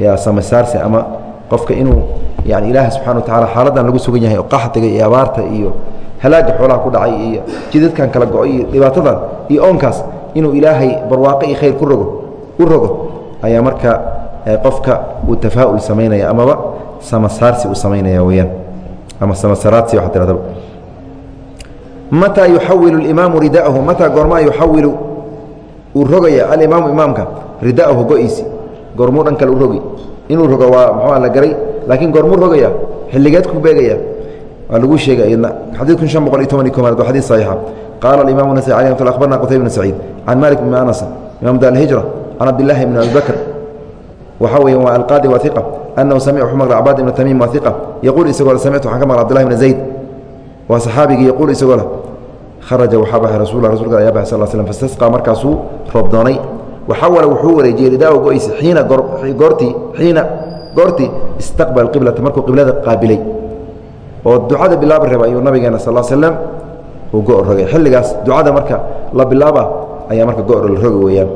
Yaa samasaarsi ama qofka inuu yani ilaaha subxana wa tacala xaaladan lagu sugan yahay oo qaxdiga iyo abaarta iyo halaaga xoolaha ku dhacay iyo jidadkan kala go'ay iyo dhibaatadan iyo oonkaas inuu ilaahay barwaaqo iyo khayr ku rogo u rogo ayaa marka qofka uu tafaa'ul samaynaya amaba samasaarsi uu samaynaya weyaan ama samasaraadsi waxaa tihahdaba mataa yuxawilu اlimaamu ridaahu mataa goormaa yuxawilu uu rogaya alimaamu imaamka ridaahu go-iisi goormuu dhan kale u rogi inuu rogo waa muxua la garay laakiin goormuu rogaya xilligeed ku beegaya waa lagu sheegay iyadna xadiid kun shan boqol iyo toban iyo komaad waa xadiid saxiixa qaala alimamu nasai alih mat akhbarna qutayb bn saciid can malik bn anas imaam dar can cabdillahi bn abi waxaa weya waa alqaadi waa iqa anahu samic wuxuu maqla cabaad ibna tamiim waa iqa yaquul isagoo le samictu waxaan ka maqla abdillahi bna zayd. Waa saxaabigii yaquul isagoo leh kharaja waxaa baxay rasul rasulka ayaa baxay sal slm fastasqaa markaasuu roob doonay waxawala wuxuu wareejiyey ridaahu go-ysi xiina goortii xiina goortii istaqbal qiblata markuu qiblada qaabilay. Oo ducada bilaabi raba ayuu nabigeena sal slam uu go rogay. Xilligaas ducada marka la bilaaba ayaa marka go la rogi weeyaan.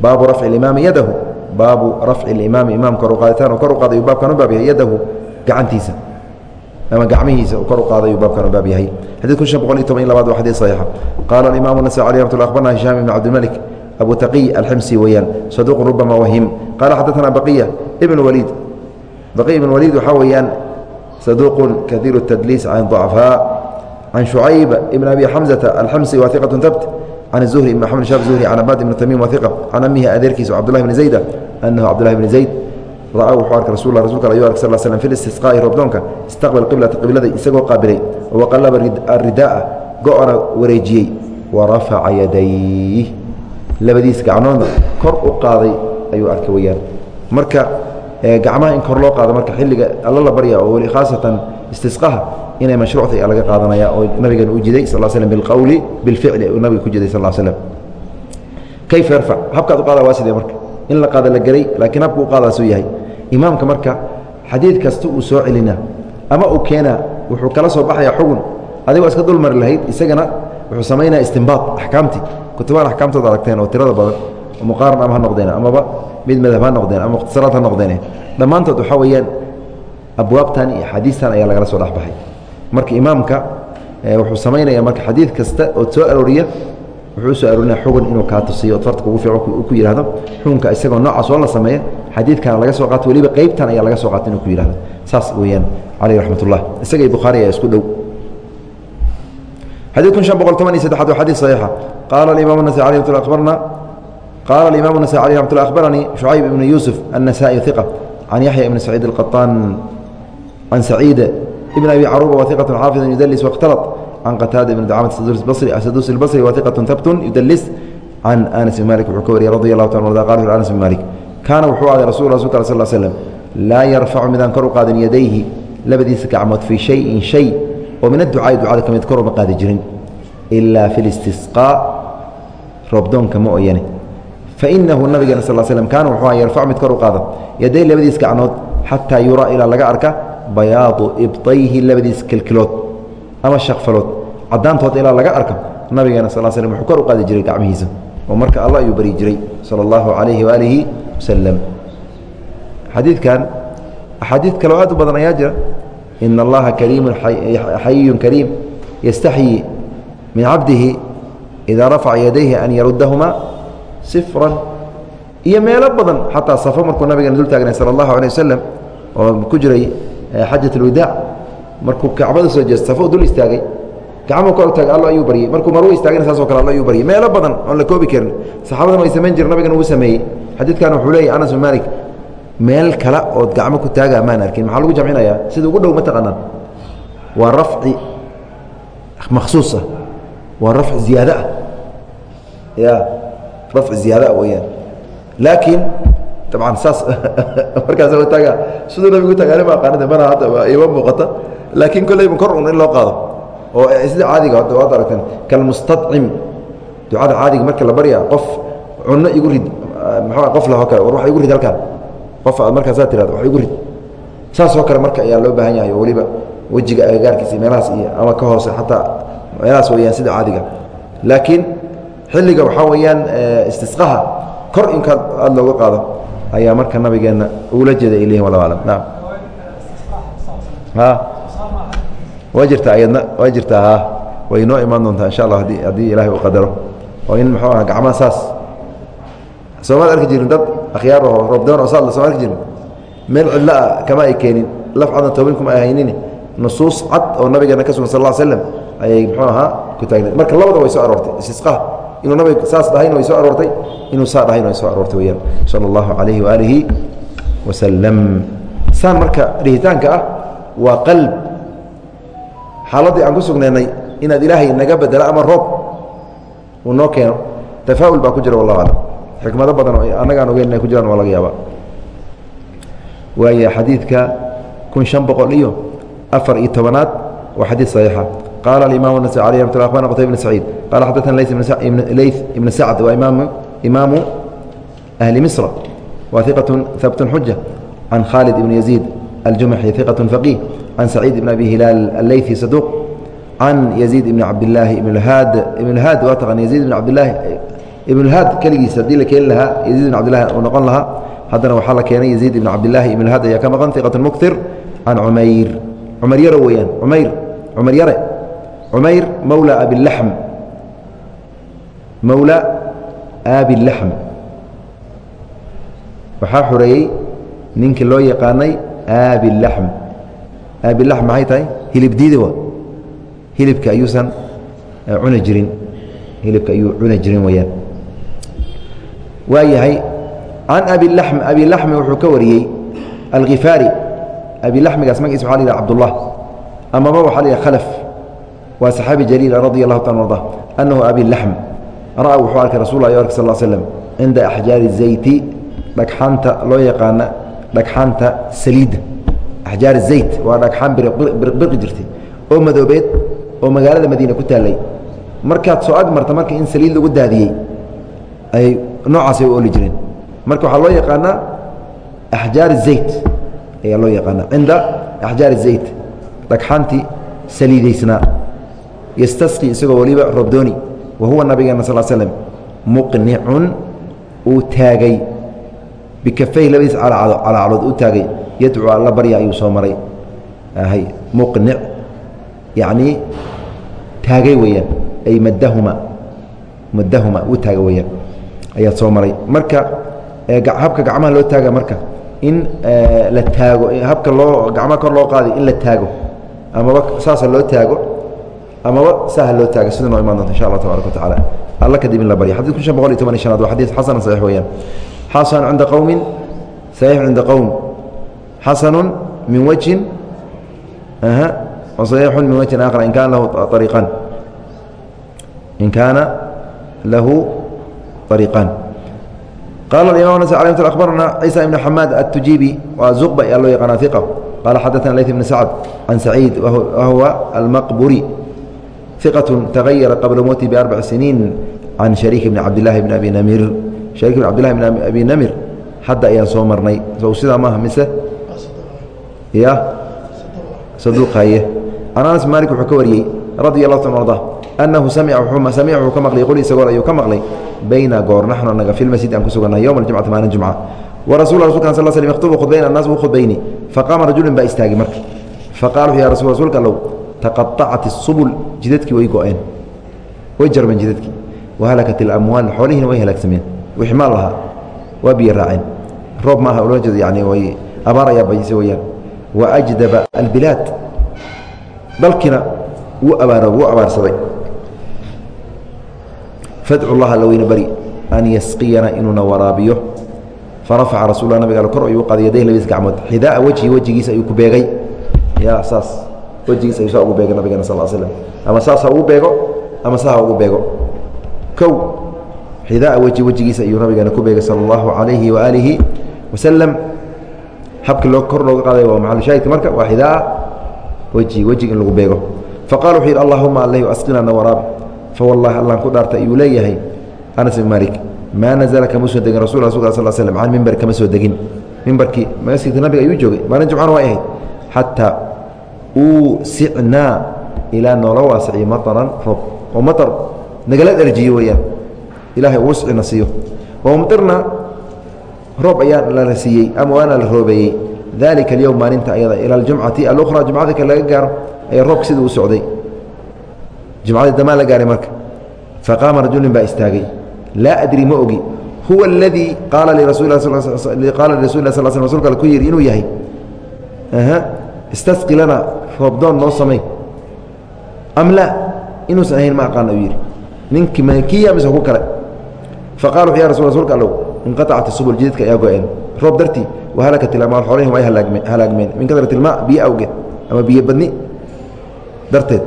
Baabu rafci imaami yadahu baabu rafci imaami imaamka koruqaaditaan kor u baabkan baab yahay yadahu gacantiisa ama gacmihiisa kor u baabkan baab yahay. Xadid kun shan boqol iyo toban iyo labaad waa xadiid saxiixa qaala alimaam anasai alih ramat akhbarna hishaam ibn cabdilmalik abu taqiy alximsi weeyaan saduuqun rubama wahim. Qaala xadatanaa baqiya ibn waliid. Baqiya ibn waliid waxaa weeyaan saduuqun kaiiru tadliis can dacfaa can shucayb ibn abi xamzata alxamsi waa iqatu tabt can zuhri ibn xamd shab zuhri can abaad ibn tamiim waa iqa can amihi adeerkiisa cabdullahi bn anahu cabdullahi bni zayd ra'a wuxuu arkay rasul rasulka ayuu ark sal slm fi istisqaa'i roobdoonka istaqbal qiblata qiblada isagoo qaabilay waqalaba aridaaa go-ona wareejiyey wa rafaca yadayh labadiis gacnoodna kor u qaaday ayuu arkay weyaan marka gacmaha in kor loo qaado marka xilliga alla la barya oo weli khaasatan istisqaha inay mashruucta laga qaadanaya oo nabigan u jiday sal slm bilqowli bilficli nabiga ku jiday sal slm kayf yarfac habkaad u qaada waa sidee marka in la qaada la geray laakiin habka u qaadaasuu yahay. Imaamka marka xadiid kasta uu soo celina ama uu keenaa wuxuu kala soo baxayaa xugun. Adigoo iska dulmari lahayd isagana wuxuu samaynaya istimbaad axkaamtii. Kutubaan axkaamtooda aragteen oo tirada badan oo muqaaran ama ha noqdeen amaba mid madhab ha noqdeen ama mukhtasaraad ha noqdeen. Dhammaantood waxaa weeyaan abwaabtan iyo xadiistan ayaa lagala soo dhexbaxay. Marka imaamka wuxuu samaynaya marka xadiid kasta ood soo arooriya wuxuu usoo aroorinaya xugun inuu kaa tusiyo ood farta kugu fiico ku yidhahdo xukunka isagoo noocaas oo la sameeya xadiidkana laga soo qaato weliba qeybtan ayaa laga soo qaata inuu ku yihahdo saas weeyaan caleyh raxmat ullah isaga bukhaari ayaa isku dhow xadيث kun شaن بqل toban iyo سدexaad wa xadيث صحيixa qala الimaم النسائي عليه رحمة أخبرna qala الimaم النسائي عليه رحمة الله أخبرني شعيب بن يوسف النسائي ثقة عن يحيى بن سعيد القطان عن سعيد بن أبي عروبة وثقة xاaفظ يدلس واختلط عن qتاaدة بن دعامة سدوس البصري وثقة ثبت يدلس عن أنس بن مالك وxuu ka wariyay رضي الله تعالى عنه قال أنس بن مالك kaana wuxuu aday rasul rasulka al sl slm laa yarfacu midaan kor u qaadin yadayhi labadiisa gacmood fii shayin shay oo min adducaai ducada ka mid kor uma qaadi jirin ilaa fi listisqaa roobdoonka ma oyane fainahu nabigeena sal slm kaana wuxuu aha yarfacu mid kor u qaada yaday labadiis gacnood xataa yuraa ilaa laga arka bayaadu ibطayhi labadiis kilkilood ama shaqfalood caddaantood ilaa laga arka nabigeena sal slm wuxuu kor u qaadi jiray gacmihiisa oo marka alla ayuu bari jiray sala اllahu calayhi waalihi waslm xadiidkan axaadiid kaloo aad u badan ayaa jira in allaha kariimu xayiyu kariim yastaxyi min cabdihi idaa rafaca yadayhi an yaruddahumaa sifran. Iyo meelo badan xataa safo markuu nabigeena dul taagnay sala allahu alay wasalam oo ku jiray xajat alwadaac markuu kacbada soo jeesta safo dul istaagay. Gacmuu kor taagay alla ayuu baryey markuu maruu istaagana saasoo kale alla ayuu baryey meelo badan oon la koobi karin. Saxaabadana way samayn jire nabigana uu sameeyey. Xadiidkan wuxuu leeyahy anas bin malik meel kale ood gacmo ku taaga maan arkin. Maxaa lagu jamcinayaa sida ugu dhow ma taqaanaan. Waa rafci makhsuus ah waa rafci ziyaado ah ya rafci ziyaado ah weeyaan. Laakiin dabcan saas markaas taaga siduu nabigu tagaani ma aqaanida mana hadda ima muuqata laakiin kolleyba kor un in loo qaado oo sida caadiga waad aragteen kalmustadcim ducada caadiga marka la barya qof cunno igu rid muxuu qof lahoo kale war wax igu rid halkaan qof aad markaasaa tirahdo wax igu rid. Saasoo kale marka ayaa loo baahan yahay oo weliba wejiga agagaarkiisa meelahaas iyo ama ka hoose xataa meelahaas weeyaan sida caadiga. Laakiin xilliga waxaa weeyaan istisqaha kor inka aada looga qaado ayaa marka nabigeenna ugula jeeda ay leyihin wallahu aclam naam waa jirtaa ayadna waa jirtaa way noo imaan doontaa insha allah haddii haddii ilaahay uu qadaro. Oo in muxuu aha gacmaha saas. Soomaad arki jirin dad akhyaar oo roobdoon oo saadla sooma arki jirin. Meel cidlo ah kama ay keenin. Laf cadan toobin kuma ay haynin. Nusuus cad oo nabigeena ka sugan sal ll slam ayay muxuu ahaa ku taagneed marka labada way soo aroortay istisqaha inuu nabiga saas dhahayn way soo aroortay inuu saa dhahayn way soo aroortay weyaan sala allahu calayhi waaalihi wasalam saan marka dhihitaanka ah waa qalb xaaladdii aan ku sugnaynay inaad ilaahay naga bedelo ama roob uu noo keeno tafaa'ul baa ku jira wallahu aclam xikmado badan oo annagaan ogeyn inay ku jiraan waa laga yaabaa waaya xadiidka kun شhan boqol iyo afar iyo tobanaad waa xadiid صaxiixa qaala aimam النasي alيه mat abarna qtayb bn سacيid qala xadana layث ibn sacd waa imaamu أhli misr wa iqaة habt xuja can khaalid ibn yaزيid الجمحي ثقة فقيه can saciid ibn abi hilaal aleyثi saduq can yaziid ibn cabdilaahi ibn haad ibn haad waa taqaan yaziid ibn cabdilaahi ibn haad keligiis haddii la keeni lahaa yaziid ibn cabdilahi uu noqon lahaa haddana waxaa la keenay yaziid ibn cabdilaahi ibn haad ayaa ka maqan iqat mukir can cumayr cumar yare weeyaan umayr cumar yare cumayr mawla abilaxm mawla aabilaxm waxaa xoreeyey ninkii loo yaqaanay aabilaxm abilaxm maxay tahay? Hilib diida wa? Hilibka ayuusan cuni jirin. Hilibka ayuu cuni jirin weyaan waa yahay abilaxm abilaxmi wuxuu ka wariyey alkhifaari abilaxmigaas magaciisa waxa la yidhaha cabdullah amaba waxaa la yidhaha khalaf. Waa saxaabi jaliil radia allahu taala arda annahu abilaxm ra'a wuxuu arkay rasul lah ark sal slm cinda axjaari zayti dhagxaanta loo yaqaana dhagxaanta saliidda axjaar zayt waa dhagxaan birqi jirtay oo madoobeed oo magaalada madiine ku taallay. Markaad soo ag marta marka in saliid lagu daadiyey ayay noocaasay u oli jireen. Marka waxaa loo yaqaanaa axjaar zayt ayaa loo yaqaana cinda axjaar zayt dhagxaantii saliidaysnaa. Yastasqi isagoo waliba robdooni wa huwa nabigeena sal slm muqnicun uu taagay bikafayh labadiis calacalood u taagay yadcuu alla barya ayuu soo maray. Muqnic yacnii taagay weeyaan. Ay maddahuma maddahuma u taaga weeyaan. Ayaa soo maray. Marka habka gacmaha loo taaga marka in la taago habka loo gacmaha kor loo qaaday in la taago. Amaba saasa loo taago amaba saha loo taago sida noo imaan doonta insha allah tabarak wa tacaala. Alla kadib in la barya. Xadid kun shan boqol iyo toban iyo shanaad waa xadiis xasana saxiix weeyaan. Xasn cinda qowmi saxiix cinda qowm xasanu min wajhin صaxiixu min wajhin aakhar in kaana lahu ariiqan in kaana lahu ariiqan qala imam nas alي mt abarna ciisa ibn xamaad الtujibi waa zuqba ayaa loo yaqaana iqa qala xadaثna layt ibn sacd can saciid wahuwa almaqburi iqaة tagayara qabla mowti biarbac siniin can shariik bni cabdilahi bn abi namir shariik bn cabdillahi bn abi namir hadda ayaan soo marnay sow sidaa maaha mise ya. Aduqaye anas maalik wuxuu ka wariyey radi alahu ta arda annahu samica wuu ka maqlay qul isagool ayuu ka maqlay. Bayna goor naxnu naga fi masjid aan ku sugannahay yowma aljumcati maalin jumca. Wa rasula rasulkan sal slm yakhubu khudbayna annaas u khudbayni. Faqaama rajulun baa istaagay marka. Faqala wuxuu ya rasul rasuulka allow taqaacat isubul jidadkii way go-een. Way jarmeen jidadkii. Wahalakat ilamwaal xoolihiina way halaagsameen wixi maal lahaa waa biyo raaceen. Roob maaha ula jeedo yani way abaar ayaa bajisay weyaan waajdaba albilaad. Dalkiina wuu abaarsaday. Fadcu llaha alla weyne bari an yasqiyana inuuna waraabiyo. Farafaca rasulla nabig al kor ayuu qaaday yaday labadiis gacmood. Xidaaa wejhi wejigiisa ayuu ku beegay. Ya saas wejigiisa ayuu saa ugu beegay nabigeena sal slm ama saas ha ugu beego ama saa ha ugu beego. Kow xidaaa wejhi wejigiisa ayuu nabigeena ku beegay sala allahu calayhi waaalihi wasalam habki loo kor looga qaaday waa maxalushaahidka marka waa xidaaa weji wejiga in lagu beego. Faqala wuxuu yidhi allahuma aleh asqinana waraabi fawallahi allaan ku dhaarta ayuu leeyahay anas bin malik maa nazala kama soo degin rasul rasulka sal slm can mimber kama soo degin. Mimbarkii masjidka nabiga ayuu joogay maalin jumcana way ahayd xataa uusicnaa ilaa noola waasiciyo maaran roob oo maar nagala dherjiyo weeyaan. Ilaahay uuscina siiyo. Wamtirna roob ayaa la siiyey ama waana la roobeeyey. Dalika alyowm maalinta ayada ila aljumcati alukhra jumcada ka laga gaaro ayaa roobka sidii u socday. Jumcadii damaan la gaaray marka. Faqaama rajulin baa istaagay laa adri ma ogi. Huwa اladii qaala lirasuuli qaala sal sl rsulka al ku yidhi inuu yahay. Istasqi lana roobdoon noo samay. Am laa inuusan ahayn ma aqaan u yidhi. Ninkii makiya mise ku kale. Faqala wuxu ya rasul rsulka allow inqaacat subul jidadka ayaa go-een roob dartii wahalakat ilamaal xoolihim way halaagmeen min kadrat ilma biyo awgeed ama biyo badni. Darteed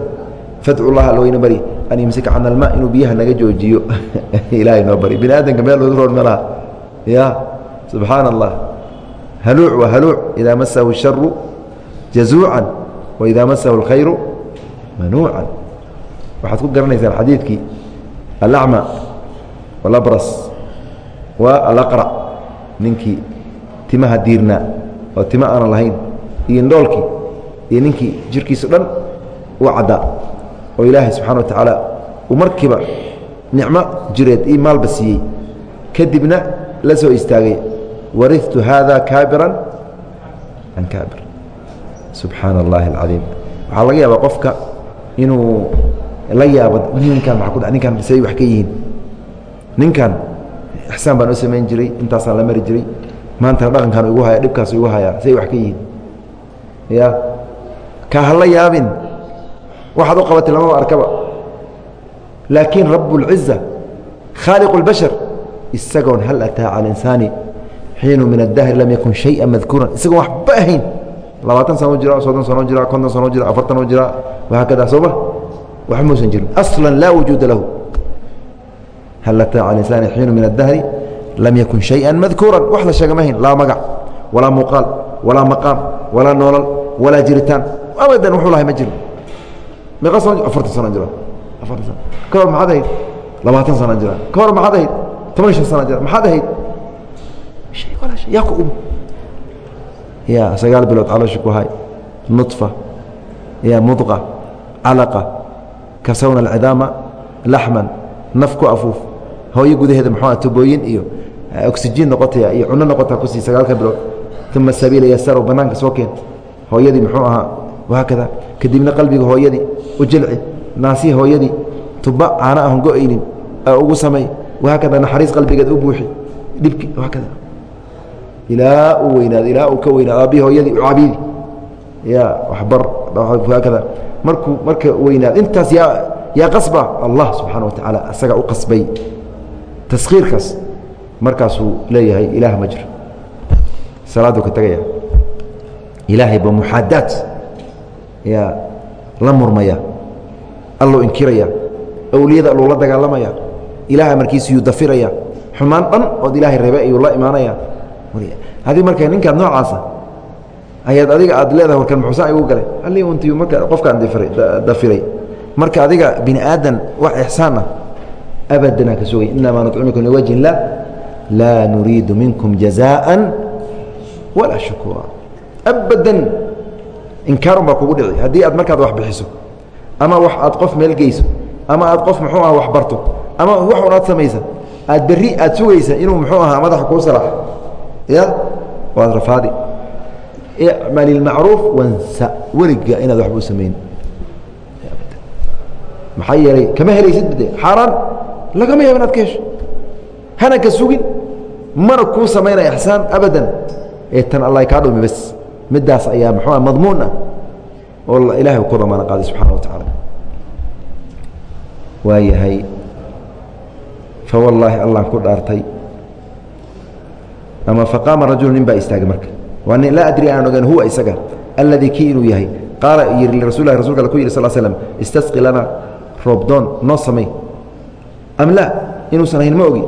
fadcu llaha alweyne bari an yumsika cana alma inuu biyaha naga joojiyo. Ilaahay noo bari. Bini aadamka meel looga roon ma laha subxaana allah haluuc waa haluuc idaa masahu sharu jazuucan wa idaa masahu alkhayru manuucan. Waxaad ku garanaysaan xadiidkii alacma walabras waa alaqrac ninkii timaha diirnaa oo tima aanan lahayn iyo indhoolkii iyo ninkii jirkiisu dhan u caddaa oo ilaahay subxana wa tacaala uu markiiba nicmo jireed io maalba siiyey. Kadibna la soo istaagay waritu haada kaabiran? Can kaabir. Subxaana اllahi اlcadiim waxaa laga yaabaa qofka inuu la yaabo ninkan maa ku ninkan say wax ka yihiin. Ninkan ixsaan baan u samayn jiray intaasaan la mari jiray. Maantana dhaqankaan igu haya dhibkaas igu hayaa say wax ka yihiin. Ya ka hala yaabin. Waxaad u qabatay lamaba arkaba. Laakiin rab اlciza khaaliq اlbashar isagoon hal ataa cala insaani xiinu min adahri lam yakun shaya madkuuran isagoon waxba ahayn. Labaatan sano jira soddon sano jira konton sano jira afartan jira wahaakada sooma waxba muusan jirin. Asla laa wujuuda lahu hal ataa cala insaani xiinu min adahri lam yakun shaya madkuuran wax la sheega ma hayn laa magac walaa muuqaal walaa maqaam walaa noolal walaa jiritaan. Abadan wuxuu lahay ma jiro meeqa sano afartan sana jira afartan sano ka hor maxaad ahayd? Labaatan sana jira. Ka hor maxaad ahayd? Toban shan sana jira. Maxaad ahayd? Yaa ku um. Ya sagaal bilood caloosha ku hay. Nuطfa ya mudqa. Calaqa. Kasawna alcidaama. Laxman. Naf ku afuuf hooyo gudaheeda muxuu tubooyin iyo oxygen noqotaya iyo cuno noqota ku sii sagaalka bilood. Uma sabiila yasaro banaanka soo keen hooyadii muxuu ahaa wahaakada kadibna qalbiga hooyadii u jilci naasihi hooyadii tuba caana ahon go'aynin ugu samey wahaakada naxariis qalbigeed u buuxi. Dhibki wahaakada ilaa uu weynaado ilaa uu ka weynaado aabbihi hooyadii u cabiidi ya waxbar haakada markuu marka weynaado intaas yaa yaa qasba. Allah subxaana wa tacaala isagaa u qasbay taskhiirkaas markaasuu leeyahay ilaah ma jiro. Salaaduu ka tegaya ilaahay ba muxaadaad yaa la murmaya allou inkiraya awliyada alluu la dagaalamaya ilaahay markiisuyuu dafiraya. Xumaan dhan ood ilaahay reebe ayuu la imaanaya. Adi marka ninkaad noocaasa ayaad adiga aad leedahay warkan muxuusan igu galay? Alli unti marka qofkaan dafiray. Marka adiga bini aadan wax ixsaan ah abadan aan ka sugay inamaa nuطcimkum liwajhi lah laa nuriidu minkum jazaءa walaa shukura abadan inkaarun baa kugu dhici haddii aad markaad wax bixiso ama wax aad qof meel geyso ama aad qof muxuu aha wax barto ama waxun aad samaysa aad berri aad sugaysa inuu muxuu ahaa madaxa kuu salaaxo ya waad rafaadi icmal ilmacruuf wansa weliga inaad waxba u samayn maxaa yeelay kama helaysid xaaraan lagama yaabo inaad ka hesho hana ka sugin mana kuu samaynaya ixsaan abadan. Ee tan alla kaa dhumi bas middaas ayaa muxuua madmuun ah oo ilahay ku damaana qaaday subxaana wa tacaala. Waa yahay fa wallaahi allaan ku dhaartay. Ama faqaama rajulu nin baa istaagay marka. Waa nin laa adri aan ogaan huwa isaga alladii kii inuu yahay. Qaala yihi lirasulilah rasulka ku yidhi sal slm istasqi lana roobdoon noo samay am laa inuusan ahayn ma ogi.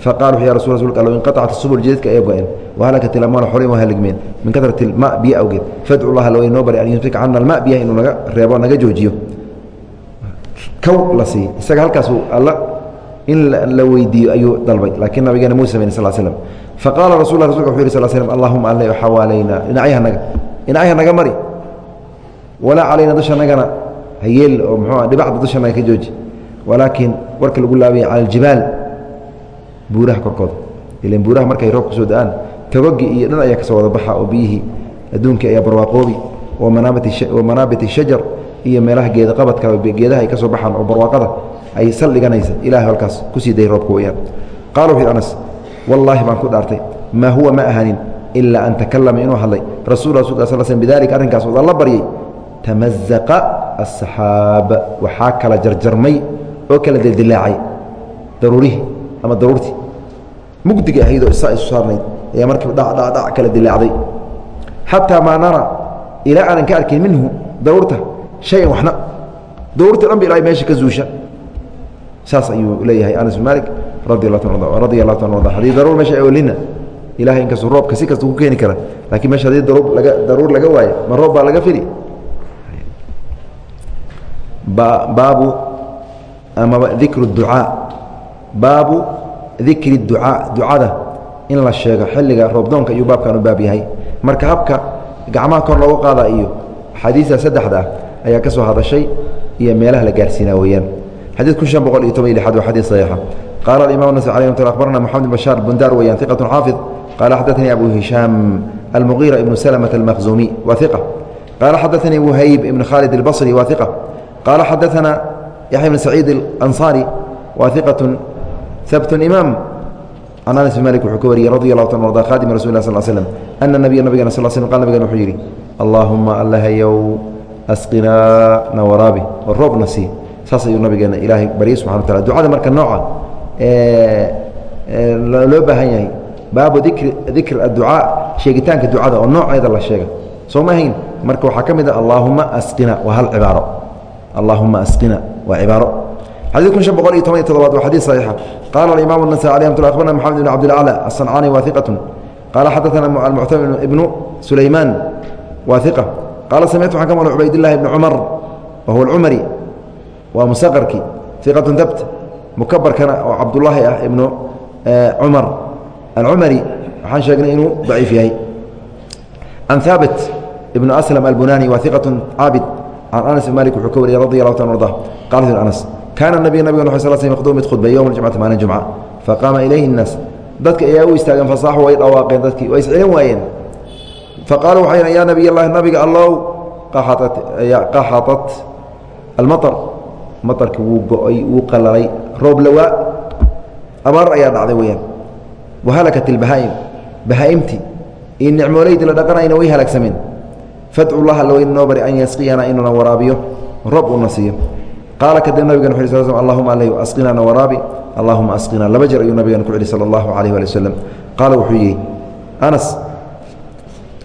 Faqala wuxu ya rasul rasulka allow inqaطacat subul jidadka ee go-een. Wahalakat ilamaal xorin waa haligmeen min katrati ilma biyo awgeed. Fadcu llaha low inoo bari an yumsika cana alma biyaha inuu naga reebo naga joojiyo. Kow la siiy isaga halkaasu alla in la weydiiyo ayuu dalbay. Laakiin nabigeena muu samayn sal slm faqaala rasul rasulka wuxu yih sl slm allahuma alle xawaalayna. Dhinacyaha naga dhinacyaha naga mari. Walaa calayna dusha nagana hayeel oo muxuu dhibacda dusha naga ka jooji. Walaakiin warka lagu laabaya cala aljibaal buuraha korkooda. Ilan buuraha markay roob ku soo da'aan togogii iyo dhan ayaa ka soo wada baxa oo biyihii adduunkii ayaa barwaaqoobi wa manaabit shajar iyo meelaha geeda qabadka geedaha ay ka soo baxaan oo barwaaqada ay saldhiganaysa ilahay halkaas ku sii day roobka weyaan qala wuxu anas wallaahi baan ku dhaartay maa huwa ma ahanin ilaa an takalama inuu hadlay. Rasul rasulka sal sl bidalika arrinkaas ood alla baryay. Tamazaqa asaxaab waxaa kala jarjarmay oo kala dildilaacay daruurihii ama daruurtii. Mugdiga ahaydoo isaa isu saarnayd ayaa markiiba dhacdhacdhac kala dilaacday. Xataa maa nara ilaa aanan ka arkin minhu daruurta shayan waxna. Daruurtii dhan ba ilahay meesha ka zuusha. Saas ayuu leeyahay anas bin malik radi allah radia allah ta arda haddii daruur meesha olina ilahay inkastuu roobka si kasta ku keeni kara lakiin meesha haddii daruur laga daruur laga waayo ma roob baa laga fili baabu amaba dikru ducaa baabu dikri ducaa ducada in la sheego xilliga roobdoonka ayuu baabkan u baab yahay marka habka gacmaha kor loogu qaada iyo xadiista saddexda ah ayaa ka soo hadashay iyo meelaha la gaarsiinaa weeyaan xadiid kun شhan boqol iyo toban iyo lixaad waa xadiid صaxiixa qaala aimam nas alي mt abarna moxamed bn bashaar bundar weeyaan iqaة xaafid qala xadaثanii abu hishaam almugiira ibnu slmة اlmakhzumi wa iqa qala xadaثanii whayb ibn khaalid اlbصri wa iqa qala xadaثana yaxya bn saciid اlanصari wa iqaة habt imaam can anas bn malik wuxuu ka wariyey radi اllah ta arda khadima rasul lah sl slm ana nabiya nabigana sal sl qal nabigana wuxuu yidhi allaahuma allahayow asqinaa na waraabi oo roobna sii saas ayuu nabigeena ilaahay baryay subxana wa tacala ducada marka nooca loo baahan yahay baabu dikri dikr adducaa sheegitaanka ducada oo nooceeda la sheega soo ma hayn marka waxaa ka mid a allaahuma asqina waa hal cibaaro allaahuma asqina waa cibaaro xadيث kun شhan boqol iyo toban iyo todobaad waa xadيث صaحيixa qala الimaم النasائي عليه رحمة الله أخبرna محamed بن عبد الأعلى الصنعاني wa ثiqة qala xadaثna المcتمر بن سulayman wa ثiqة qala samictu waxaan ka maqlay cubayd الlahi بن cmر wa huwa الcmri waa musqrkii ثiqaة dabt mukabarkana oo cabdالlahi ah ibnu cmar alcmri waxaan sheegnay inuu ضaciif yahay can haabit ibn أسلم albunani wa ثiqaة caabid an anas bn malik wuxuu ka wariyay radi allahu ta arda qal anas kaana nabiy nabig a sl sl maqduum mid khudbay yowma jumcati maalin jumca faqaama ilayhi innaas dadka ayaa u istaagan fasaaxu way dhawaaqeen dadkii way iscelin waayeen faqaalu waxay yaa nabiyllahi nabiga allow qaxatat almaطar maطarki wuu go'ay wuu qalalay roob lawaa abaar ayaa dhacday weyaan wahalakat ilbahaa'im bahaa'imtii iyo nicmoolaydii la dhaqanayna way halaagsameen fadcu llaha alla weyn noo bari an yasqiyana inuuna waraabiyo. Roob uuna siiyo. Qaala kadib nabigan wxu sl allahuma alh asqinana waraabi allahuma asqina. Laba jer ayuu nabigan ku celi sala allahu calayh waali waslem qaala wuxuu yihi anas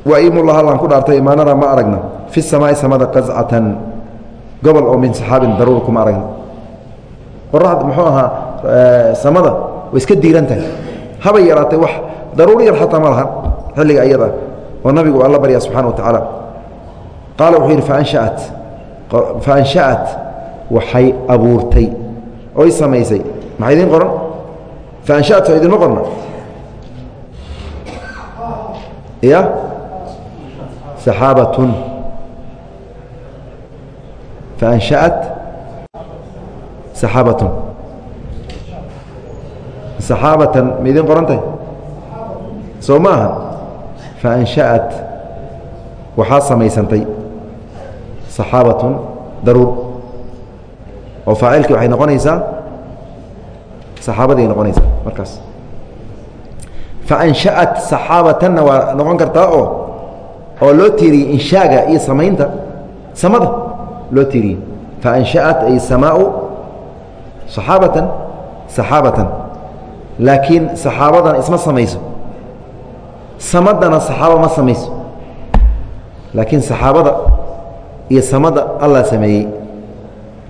waimullah allaan ku dhaartay maanara ma aragna. Fi samaai samada qascatan gobol oo min saxaabin daruur kuma aragna. Qoraxd muxuu ahaa samada way iska diiran tahay habay yaraatay wax daruur yar xataa ma lahan xilliga ayada oo nabigu alla barya subxana wa tacaala qaala wuxuu yidhi faanhaat faansha'at waxay abuurtay. Oy samaysay. Maxaa idiin qoran? Faansha'at soo idinma qorna? Ya saxaabatun. Faansha'at saxaabatun. Saxaabatan ma idiin qoran soo ma faansha'at waxaa samaysantay saxaabatun daruur. Oo faacilkii waxay noqonaysaa saxaabadii ay noqonaysaa markaas. Faansha'at saxaabatanna waa noqon kartaa oo oo loo tiiriyey inshaaga iyo samaynta samada loo tiiriyey faansha'at ay samaau saxaabatan saxaabatan. Laakiin saxaabadan isma samayso. Samadana saxaaba ma samayso. Laakiin saxaabada iyo samada allah sameeyey.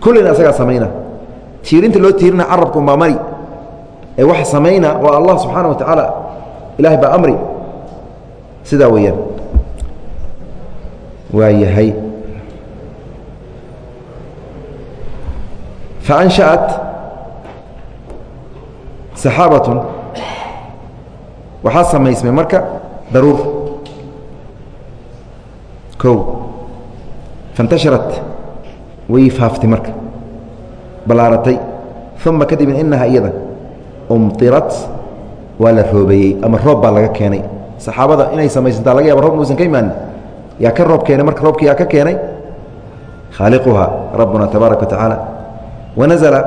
Kullina asagaa samayna tiirinta loo tiirina carabka umbaa mari. Ee wax samayna waa allah subxaana wa tacaala ilahay baa amri. Sidaa weeyaan. Waa yahay. Faansha'at saxaabatun. Waxaa samaysmay marka daruur. Kow fantasharat way faaftay marka ballaaratay uma kadibna inaha iyada umtirat waa la roobeeyey ama roob baa laga keenay saxaabada inay samaysantaa laga yaba roobna uusan ka imaanin yaa ka roob keenay marka roobka yaa ka keenay khaaliquhaa rabbuna tabaaraka wa wanazala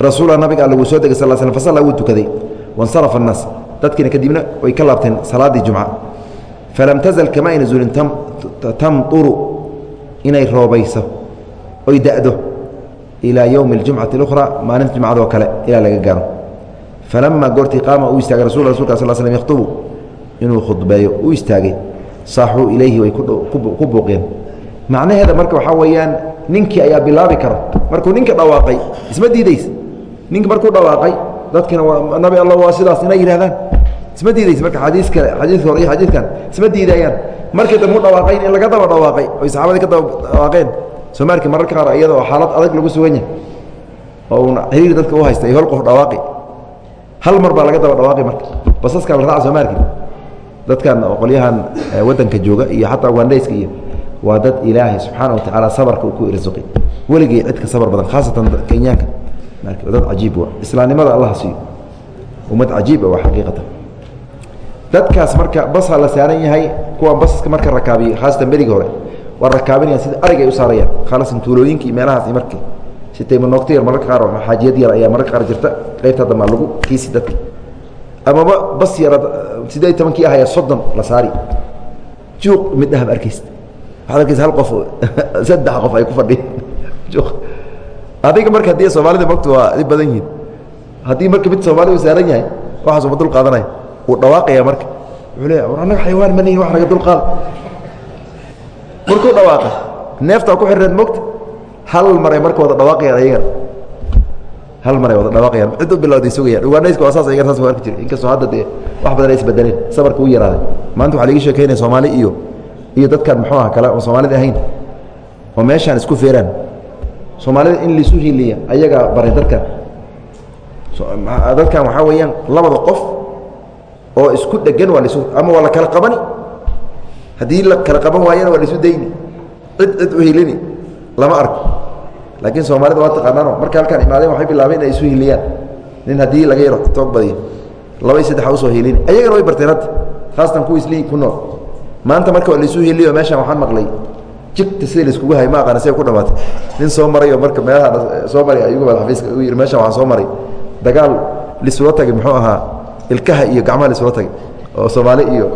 rasuula nabiga all wuu soo degay sal sl fasalla wuu tukaday wansarafa annaas dadkiina kadibna way ka laabteen salaadii jumca falam tazal kama ayna zuulin tamطuru inay roobayso oy da'do ilaa yowmi اljumcati اlأkhra maalinta jumcadoo kale ilaa laga gaaro falama goortii qaama uu istaagay rasul rasulka sal slm yakhطubu inuu khudbeeyo u istaagay saaxuu ilayhi way ku buuqeen macnaheeda marka waxaa weeyaan ninkii ayaa bilaabi kara markuu ninka dhawaaqay isma diidays ninki markuu dhawaaqay dadkina waa nabi alla waa sidaas inay yidhahdaan isma diidays marka xadiis kale xadiiska hore iyo xadiidkan isma diidayaan. Markii dambu dhawaaqayn in laga daba dhawaaqay oy saxaabadii ka daba dhawaaqeen. Soomaalki mararka qaar iyadoo xaalad adag lagu sugan yahay oo uuna xiriir dadka u haysta iyo hol qof dhawaaqi hal mar baa laga daba dhawaaqi marka. Basaskaa la raaca soomaalki dadkan qolyahan waddanka jooga iyo xataa ugandhayska iyo waa dad ilaahay subxaana wa tacaala sabarka uu ku irsuqi weligii cid ka sabar badan khaasatan kenyaanka. Dad cajiib wa islaamnimada allah siiyo ummad cajiib waa xaqiiqatan dadkaas marka basa la saaran yahay kuwa basaska marka rakaabiyo khaasatan berigi hore waa rakaabinayaan sida arig ay u saarayaan. Khaasan tuulooyinka iyo meelahaas marka sitaymanogta yar mararka qaar xaajiyad yar ayaa mararka qaar jirta. Qaybta dambaa lagu kiisi dadka. Amaba bas yara sideed tobankii ahaya soddon la saari. Juuq mid ahab arkaysa waxaad arkaysa hal qof saddex qof ay ku fadhiyan adiga marka haddii soomaalida mogta waa dhib badan yihiin. Haddii marka mid soomaalida u saaran yahay waxaas uma dul qaadanaya wuu dhawaaqaya marka. Wuxuu leeya war annaga xayawaan ma nihin wax naga dul qaada markuu dhawaaqa. Neeftaa ku xirreed mogta hal maray marka wada dhawaaqayaan ayagana hal maray wada dhawaaqayaan cid u bilowday sugayaan ugaanayska waa saas ayagana saas arki jiray. Inkastoo hadda dee wax badan ay isbedeleen sabarka u yaraaday. Maanta waxaa laga sheekeynaya soomaali iyo iyo dadkan muxuu aha kale oo soomaalida ahayn oo meeshaan isku feeraan. Soomaalida in laisu hiliya ayagaa baray dadkan. Dadkan waxaa weeyaan labada qof oo isku dhegan waa lasu ama waa la kala qabani? Haddii la kala qaban waayana waa laisu dayni. Cid cid u hilini lama arko. Laakiin soomaalida waa taqaanaano. Marka halkaan imaadeen waxay bilaabeen inay isu hiliyaan. Nin haddii laga yaro toog badiyo laba iyo saddexa u soo hilini. Ayagana way barteen hadda. Khaasatan kuwa islii ku nool. Maanta marka waa laisu hiliyo meeshaan waxaan maqlay jigta sida laiskugu hay ma aqaana siday ku dhamaatay nin soo maray oo marka meelaha soo maray ayugu baa xafiiska u yidhi meeshan waxaan soo maray. Dagaal lisula tagay muxuu ahaa ilkaha iyo gacmaha lisula tagay oo soomaali iyo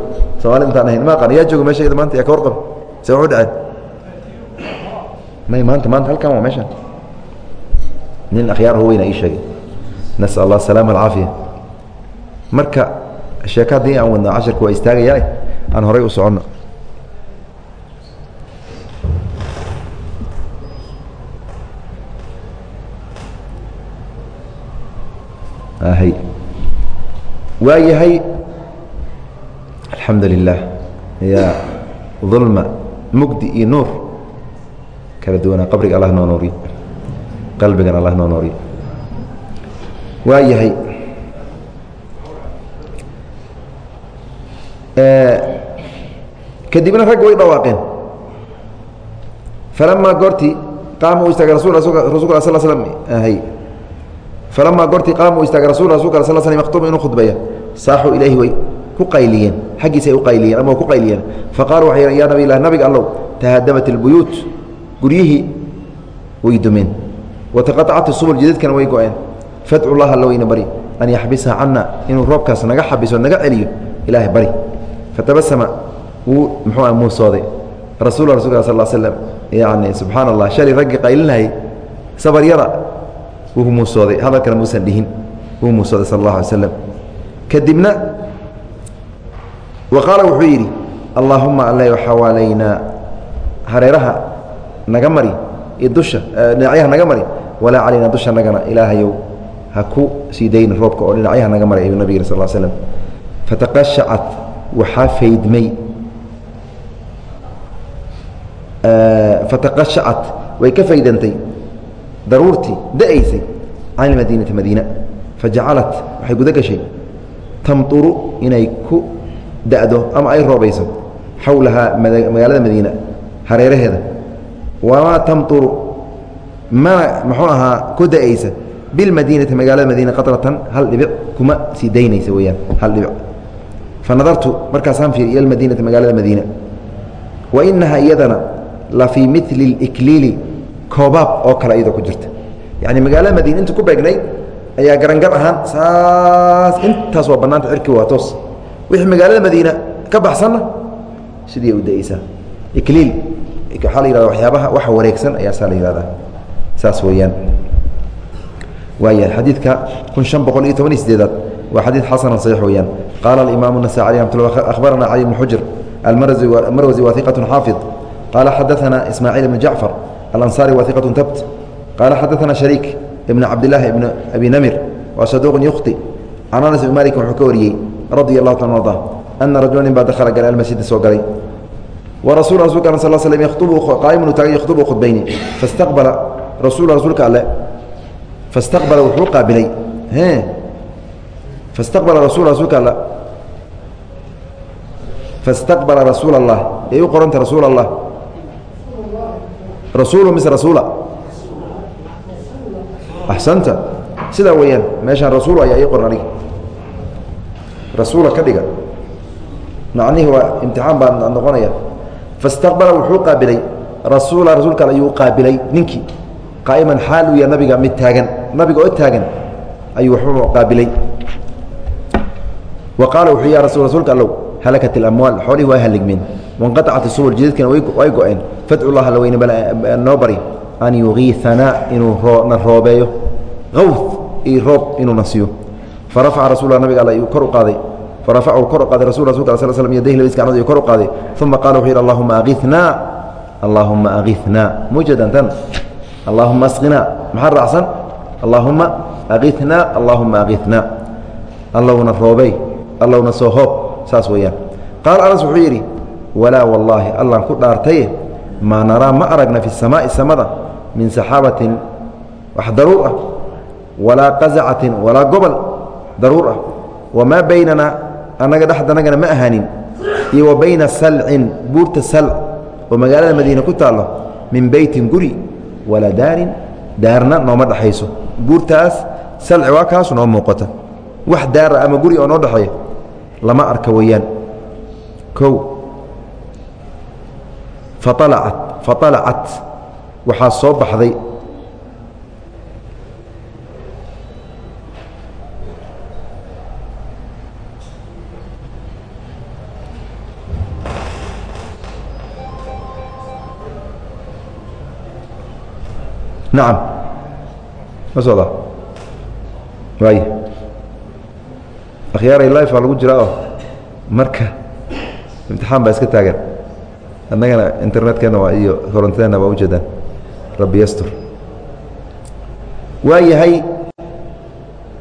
soomaali intaan ahayn. Ma aqaana yaa jooga meesha iyada maanta yaa ka warqaba se waxu dhaceen may maanta maanta halkan waa meeshan. Nin akhyaar haweyna ii sheegay. Nasal allah asalaama alcaafiya marka sheeka haddii aan wadno casharka waa istaagayaa aan horay u soconno. Waa yahay alxamdu lilah ya ulma mugdi iyo nuur. Kala duwanaa qabriga allah noo nooriyo qalbigan allah noo nooriyo waa yahay kadibna ragg way dhawaaqeen. Falamaa goortii qaama u istaagay rasul rasulka sal slm hy falamaa goortii qaama u istaagay rasul rasulka sl maktuba inuu khudbeeya saaxuu ilaahi way ku qayliyeen xaggiisa ay u qayliyeen ama ku qayliyeen faqaaluu waxay yidhan yaa nabi lah nabiga allow tahadamat اlbuyuut guryihii way dumeen wataqaطacat subul jidadkana way go-een fadcu llaha alla weyna bari an yaxbisa cana inuu roobkaas naga xabiso naga celiyo ilaahay bari fatabasama wuu muxuu ah muusooday rasul rasulka sal slm yani subxaana allah shalay raggii qaylinayay sabaryada wuu muusooday hadalkana muusan dhihin wuu muusooday sal اllah alay slam kadibna wa qaala wuxuu yidhi allaahuma alla xawaalaynaa hareeraha naga mari iyo dusha dhinacyaha naga mari walaa calaynaa dusha nagana ilaahayow ha ku sii dayna roobka oo dhinacyaha naga mari ayuu nabig sal slm fataqashacat waxaa faydmay fataqashacat way ka faydantay daruurtii da'aysay can ilmadiinati madiina. Fajacalat waxay guda gashay tamuru inay ku dado ama ay roobayso xawlahaa magaalada madiina hareeraheeda. Wamaa tamuru mana mxuu ahaa ku da'aysa bilmadiinati magaalada madiina qaطratan hal dhibic kuma sii daynaysa weyaan hal dhibic. Fanadartu markaasaan fiir ila magaalada madiina. Wa inaha iyadana la fii mili اikliili koobaab oo kale iyadoo ku jirta. Yani magaalada madiina inta ku beegnay ayaa garangar ahaan saas intaas waa bannaanta cirki waa toos wixii magaalada madiina ka baxsanna sidii u da'aysaa ikliil waxaa la yihahda waxyaabaha waxa wareegsan ayaa saa la yihahdaa saas weeyaan waayahay xadiidka kun شhan boqol iyo toban iyo sideedaad waa xadiid xasana صaxiix weeyaan qaala alimaamu النasaaعي alي mat akhbarana cali bn xujr almarwasi waثiqaة xaafid qaala xadaثana ismaaciil bn jacfar alanصari waثiqaة tabt qaala xadaثana shariik ibn cabdilaahi ibn abi namir waa saduuq yukhti. Can anas ibn malik wuxuu ka wariyey radia allahu ta arda ana rajula nin baa dakhala galay. Almasjida soo galay warasul rasulka sal slm yakhtubu qaa'imun taagan yakhtubu khudbayni fastaqbala rasul rasuulka alle fastaqbala wuxuu qaabilay. Fastaqbala rasul rasuulka alle. Fastaqbala rasuul allah ay u qoranta rasuul allah rasuulu mise rasuula axsanta sidaa weeyaan meeshaan rasuul ayaa ii qoran aniga rasuula ka dhiga macnihii waa imtixaan baa noqonaya fastaqbala wuxuu qaabilay rasuula rasuulka ayuu qaabilay ninkii qaa'iman xaal uu nabiga mid taagan nabiga oo taagan ayuu waxuu qaabilay wa qaala wuxuu ya rasul rasuulka allow halakat اlamwaal xoolihii waa haligmeen wanqaطacat isubul jidadkana way go-een fadcu llaha la noo bari an yugiianaa inuu na roobeeyo. Awd iyo roob inuuna siiyo. Farafaca rasul nabiga all kor u qaaday. Farafacu kor u qaaday rasul rasulka sl slm yadayhi labadiis gacnood kor u qaaday. Uma qala wuxuu yidhi allahuma agiinaa allahuma agiinaa mujadan tan. Allahuma asqinaa maxaa raacsan? Allahuma agiinaa allahuma agiinaa allowna roobey allowna soo hoob. Saas weeyaan. Qaala anas wuxuu yidhi walaa wallaahi allaan ku dhaartaye maa naraa ma aragna fi samaa'i samada min saxaabatin wax daruur ah walaa qazacatin walaa gobol daruur ah. Wamaa baynana annaga dhexdanagana ma ahaanin. Iyo wa bayna salcin buurta salc oo magaalada madiine ku taallo min beytin guri walaa daarin daarna nooma dhexayso buurtaas salci waa kaas noo muuqata. Wax daara ama guri oo noo dhexeeya lama arka weeyaan. Kow faalacat waxaa soo baxday. Nacam ma socda waay. Akhyaaray life aa lagu jiraa oo marka imtixaan baa iska taagan annagana internetkeenna waa iyo korontadeenna waa ujeedaan rabbi yastur. Waa yahay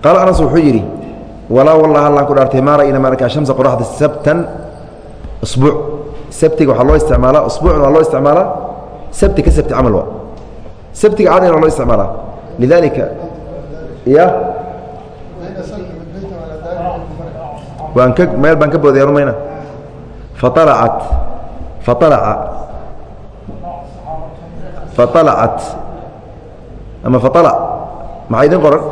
qaala anas wuxuu yidhi walaa wallah allaan ku dhaartay maa ra'yna ma arkaa shamsa qoraxda sabtan usbuuc. Sabtiga waxaa loo isticmaalaa usbuucna waa loo isticmaalaa sabti ka sabti camal waa. Sabtiga cadina waa loo isticmaalaa. Lidaalika ya? Waan ka meel baan ka boodaya rumayna. Faalacat faalacat ama faalac maxaa idin qoran?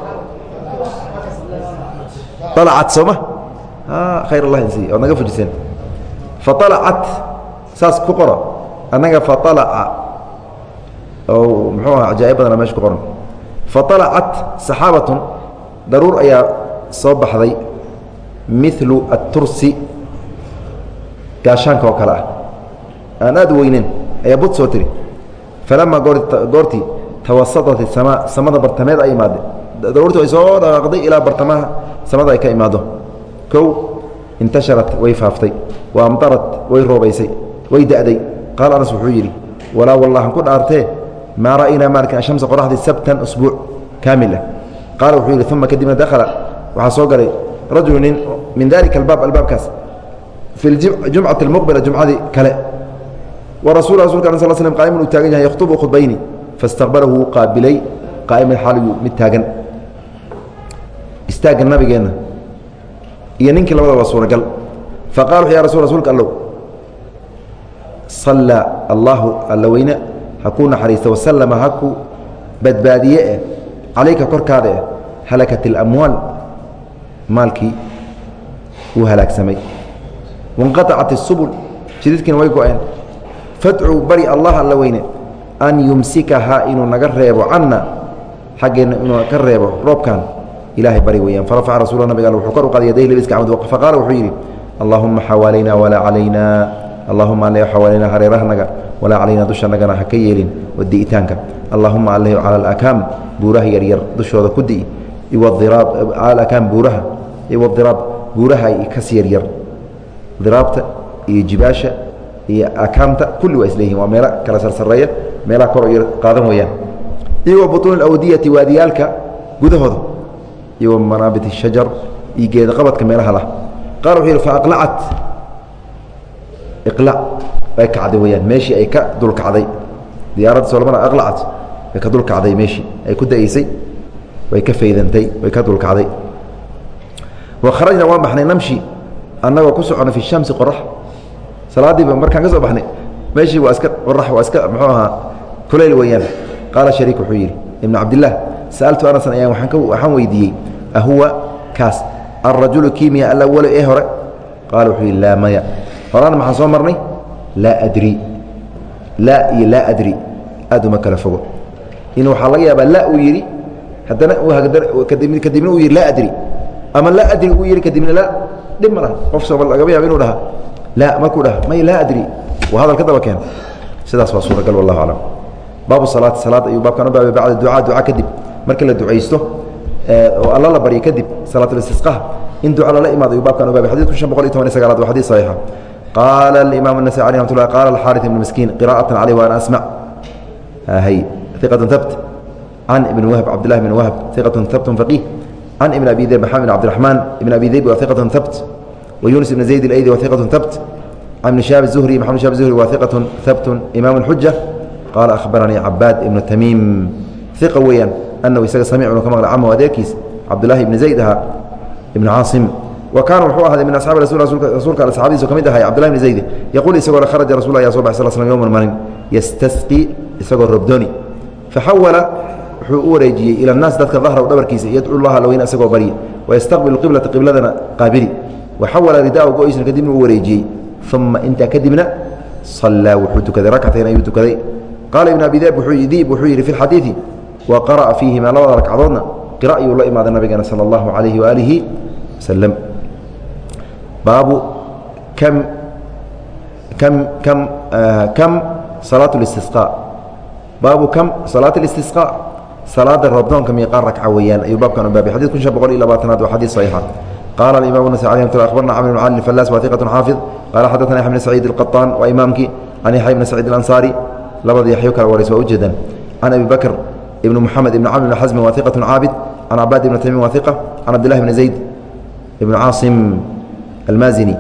Alacat sooma? Khayr allah insi oad naga fujiseen faalacat saas ku qora annaga faalaca oo muxuu aha cajaa'ib badana meesha ku qoran. Faalacat saxaabatun daruur ayaa soo baxday. Milu atursi gaashaanka oo kale ah aan aad u weyneyn ayaa bud soo tiri. Falamaa goortii tawasatat isamaa samada bartameed ay imaadday daruurtu ay soo dhaqaaqday ilaa bartamaha samada ay ka imaado. Kow intasharat way faaftay. Wa amdarat way roobaysay way da'day. Qaala anas wuxuu yidhi walaa wallahan ku dhaartee maa ra'aynaa maalkin ashamsa qoraxdii sabtan usbuuc kaamil ah. Qaala wuxuu yidhi uma kadibna dakhala. Waxaa soo galay rajulu nin min dalika albaab albaabkaas fi jumcati اlmuqbila jumcadii kale wa rasul rasulka a sl slm qaa'imun uu taagan yahay yakhtubu khudbayni faاstaqbalahu wuu qaabilay qaa'iman xaaliyu mid taagan istaagga nabigeenna iyo ninkii labada waa suuragal faqala wuxu ya rasul rsulka allow sallaa allaahu alla weyne ha kuu naxariista wasalama ha ku badbaadiye eh calayka korkaada eh halakat اlamwaal maalkii wuu halaagsamay wanqaacat الsubul jididkiina way go-een fadcuu bari allah alla weyne an yumsikahaa inuu naga reebo canna xaggeenna inuu ka reebo roobkan. Ilahay bari weyaan farafaca rasul nabig al wuxuu kor u yadayhi labadiis gacmood faqaala wuxuu yidhi allaahuma xawaalayna walaa calaynaa allahuma alle xawaalayna hareerahanaga walaa calaynaa dushanagana ha ka yeelin wadi'itaanka allahuma alle cala alakaam buuraha yaryar dushooda ku di'i iwiraab cala akaam buuraha iwadiraab buuraha kas yaryar diraabta iyo jibaasha iyo akaamta kulli waa isleeyihin waa meelo kala sarsareeya meelaha kor qaadan weeyaan. Iyo wa butuuni awdiyati waadiyaalka gudahooda iyo manaabit shajar iyo geeda qabadka meelaha lah qaala wuxuu yidhi faaqlacat iqlac ay kacday weyaan meeshii ay ka dulkacday diyaaradda solomana aqlacat way ka dulkacday meeshii ay ku da'aysay way ka faydantay way ka dulkacday wa kharajna waan baxnay namshi annagoo ku socona fi shamsi qorax salaadiiba markaan ka soo baxnay meeshii waa iska qorax waa iska muxuu ahaa kulayl weeyaan. Qaala shariik wuxuu yidhi ibnu cabdillaah sa'altu anasan ayaan waxaan weydiiyey ahuwa kaas alrajulu kiimiya alawalo ee hore? Qaala wuxuu yidhi laa maya. Horaan maxaan soo marnay? Laa adri. Laa iyo laa adri. Aad uma kala fogo. In waxaa laga yaabaa la uu yidhi haddana kadibna uu yidhi laa adri. Ama laa adri uu yidhi kadibna la dhib ma laha. Qof sooba lagaba yaaba inuu dhaha markuu dhah may laa adri waa hadal ka daba keen sidaas waa suuragal wallahu aclam baabu salaati salaad ayuu baabkan u baabay bacda ducaa duca kadib marka la ducaysto oo alla la baryo kadib salaatulistisqa in duca lala imaado ayuu baabkan u baabay xadidku shan boqol iyo toban iyo sagaalaad waa xadiid saxiixa qaala imaamu nasai alih ramat lah qaala alxaaris ibn miskiin qira'atan caleyh wa ana asmac hay iqatun habt can ibn wahb cabdillahi ibn wahb iqatun habtun faqiih can ibn abi deyd maxamed ibn cabdiraxmaan ibn abi deyd waa iqatun habt wa yunis ibn zayd اlaydi wa iqat habt can ibn shaab الzuhri maxamed shaab zuhri wa iqat habtun imam xuja qaala ahbaranii cabaad ibnu tamiim iqa weeyaan anahu isaga samicnu ka maqla camo adeerkiis cabdullahi ibni zayd ahaa ibn caasim wa kaana wuxuu ahaaday min asxaabi rasuulka asxaabadiisu ka mid ahay cabdullahi bni zaydi yaquul isagoo kharaja rasul ya so baxay sl slm yowman malin yastasqi isagoo robdooni faxawala wuxuu u wareejiyey ila annaas dadka dahraw dhabarkiisa yadcu llaha laweyna isagoo baryi wayastaqbilu qiblata qibladana qaabili waxawala ridaahu go-isna kadibna u wareejiyey. Uma intaa kadibna sallaa wuxuu tukaday rakcatayn ayuu tukaday. Qaala ibn abi dib wuxuu yidhi fi xadiidi wa qara'a fiihima labada ragcadoodna qira ayuu la imaaday nabigeena sala allahu calayhi waaalihi wasalam baabu kam kam kam kam salaat اlistisqaa baabu kam salaat اlistisqaa salaada roobdoonka miiqaa ragca weeyaan ayuu baabkan u baabay xadid kun shan boqol iyo labaatanaad waa xadiis saxiixa qaala alimam nasai alih mat abarna camr bn cali fallaas wa iqat xaafid qaala xadaثana yaxya bn saciid اlqaطaan waa imaamkii can yaxya bn saciid اlansaari labada yaxyo kala warays waa ujeedaan can abi bakr ibn muxamed ibn camr bn xasmin wa iqat caabid can cabaad ibn tamiim wa iqa can cabdillahi bni zayd ibn caasim almaazini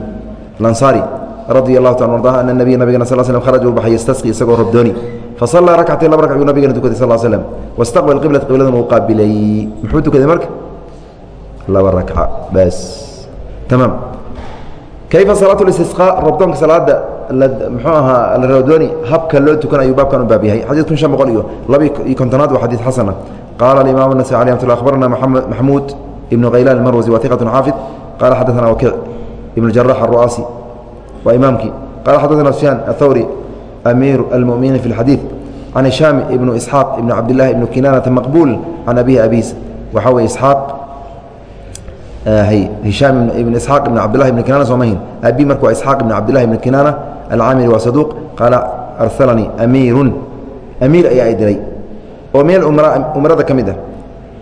alansaari radi allahu ta arda ana nabiya nabigana sal slm kharaj uu baxay yastasqi isagoo robdooni fasallaa rakcatayn laba ragc yuu nabigana tukaday sal slm wastaqbal qiblat qibladan uu qaabilay muxuu tukaday marka laba rakca bas tamaam kayfa salaatu listisqaa robdoonka salaada muxuu ahaa la robdooni habka loo tukan ayuu baabkan u baab yahay xadiid kun shan boqol iyo laba iyo kontonaad waa xadiid xasana qaala alimaam nasai alih amat akhbarana maxmuud ibnu khaylaan almarwasi wa iqat xaafid qala xadaثana wakiic ibn jarax aلru'aasi waa imaamkii qala xadaثana sufyaan athawri amiir almuminiin fi اlxadiid can hishaam ibnu isxaaq ibn cabdillahi ibnu kinaanata maqbuul can abihi abiis waxaa weye isxaaq hishaam ibn isxaaq ibn cabdillahi ibn kinaana soomahin abi marka waa isxaaq ibn cabdillahi ibn kinaana alcaamiri waa saduuq qaala arsalanii amiirun amiir ayaa i diray. Oo meel umrada ka mid ah.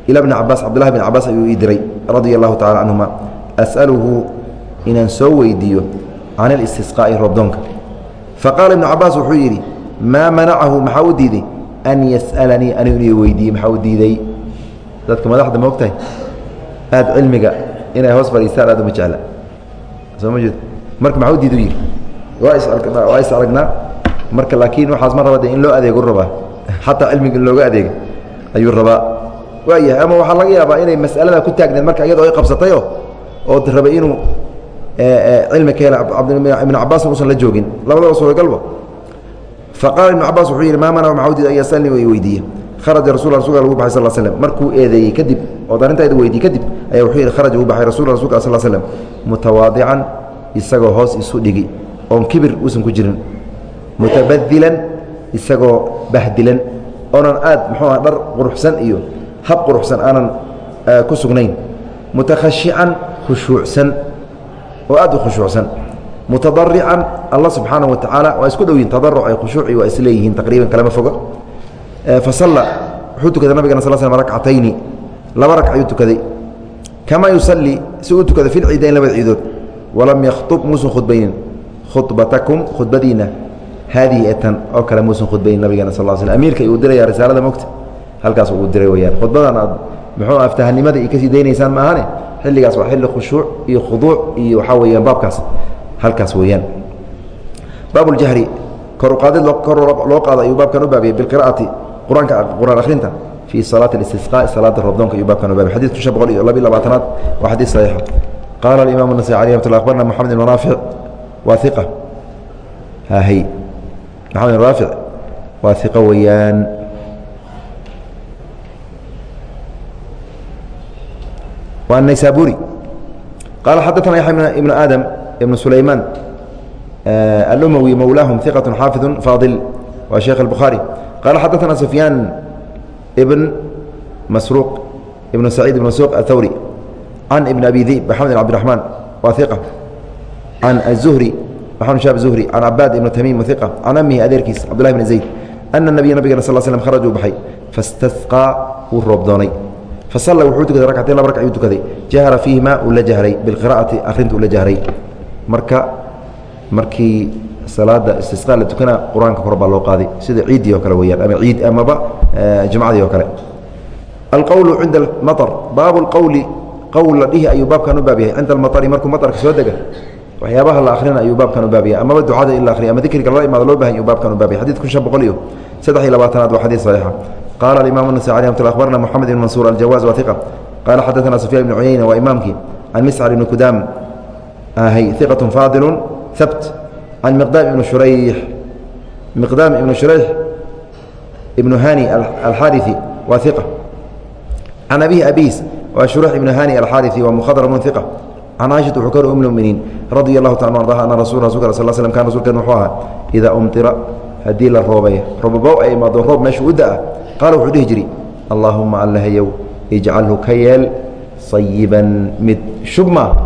Ila bni cabaas cabdillahi bn cabaas ayuu ii diray radia allahu tacala canhuma as'aluhu inaan soo weydiiyo can اlistisqaa'i roobdoonka. Faqaala ibnu cabaas wuxuu yidhi maa manacahu maxaa u diiday? An yas'alanii anigu inuu weydiiye maxaa u diiday? Dadka madaxda ma ogtahay? Aad cilmiga inay hoos fadhiistaan aad uma jecla. Soo ma jeed marka maxaa u diidu yidhi waa is aragnaa waa is aragnaa marka laakiin waxaas ma raba de in loo adeegu rabaa xataa cilmiga in looga adeega ayuu rabaa waayahay ama waxaa laga yaabaa inay mas'alada ku taagneed marka iyadoo ay qabsatayo oo rabay inuu cilmi ka hela ibnu cabaasna usan la joogin. Labadaba suuragalba faqaala ibnu cabaas wuxuu yidhi maa mana maxaa u diiday an yasalni? Weydiiye kharaja rasul rasulka lagu baxay sal slm markuu eedeeyey kadib ood arrintayda weydiye kadib ayaa wuxuu yidhi kharaja uu baxay rasul rasulka sal slm mutawaadican isagoo hoos isu dhigi oon kibir uusan ku jirin mutabadilan isagoo bahdilan oonan aad muxuu aha dhar quruxsan iyo hab quruxsan aanan ku sugnayn mutakhashican khushuucsan oo aad u khushuucsan mutadarican alla subxaanaه wa tacaala waa isku dhow yihiin tadaruc ay khushuuci waa is leeyihiin taqriiban kalama foga fasalla wuxuu tukaday nabigana sal slm rakcatayni. Laba ragc ayuu tukaday. Kamaa yusalii si uu tukaday fi lciidayn labada ciidood. Walam yakhtub muusan khudbaynin. Khudbatakum khudbadiina. Haadihi etan oo kale muusan khudbaynin nabigeena sal sl amiirka uu diraya risaalada mogta halkaas uu diray weyaan khudbadan aad muxuu aftahanimada i ka sii daynaysaan ma ahane xilligaas waa xilli khushuuc iyo khuduuc iyo waxaa weyaan baabkaas. Halkaas weeyaan. Baab اljahri koruqaadid kor loo qaado ayuu baabkan u baabiyey biqira'ati qur-aan akhrinta fii salaati اlistisqaaءi salaada robdoonka ayuu baabkan u baabiyey xadidku shan boqol iyo labiy labaatanaad waa xadiid saxiixa qaala alimaam الnasaي alيh ramat lla abarna moxamed ibn raafic waa iqa hahy maxamed ibn raafic waa iqo weeyaan waa naysaburi qaala xadaثana yaxya ibn aadam ibn sulaymaan almawi mowlaahum iqaة xaafiظu faadil waa sheekh الbukhaarي qala xadaana sufyaan ibn masruuq ibn saciid ibn masruuq athawri can ibn abi diib maxamed ibn abdiraxmaan waa iqa can azuhri maxamed shaab zuhri can cabaad ibn tamiim iqa can amihi adeerkiis cabdullahi bn zayd ana nabiya nabigana sal slm kharaju baxay fastasqaa wuu roob doonay fasalla wuxuu tukaday rakcatain laba rag ayuu tukaday jahra fiihima uu la jahray bilqira'ati akhrinta uu la jahray marka markii salaada istisqaa la tukana qur-aanka kor baa loo qaaday sida ciiddii oo kale weyaan ama ciid amaba jumcadii oo kale alqowlu cinda almaطr baabu lqowli qowl la dhihi ayuu baabkan u baab yahay cinda almaطri markuu maطarka soo dega waxyaabaha la akhrina ayuu baabkan u baabaya amaba ducada in la akhriya ama dikriga lala imaado loo bahan ayuu baabkan u baabaya xadid kun shan boqol iyo saddex iyo labaatanaad waa xadiid saxiixa qaala alimaam النasي alي mat abarna moxamed ibn mansuur aljawaز wa iqa qaala xadaثana sufyan ibn cuyayna waa imaamkii can miscar ibni kudaam ahy iqaة faadilu abt an miqdaam ibn shurayx miqdaam ibn shurayx ibnu hani alxaariثi waa iq can abihi abiis waa shurayx ibnu hani alxaariثi waa mukhadrmun iq can caaishat wuxuu ka hor ummuminiin radia allahu taala ardaha ana rasul rasulka sal slm kan rasulkan wuxuu ahaa idaa umtira haddii la roobay robobow ay imaado roob meeshu u da'a qaala wuxuu dhihi jiri allaahuma allahayow ijcalhu ka yeel sayiban mid shubma.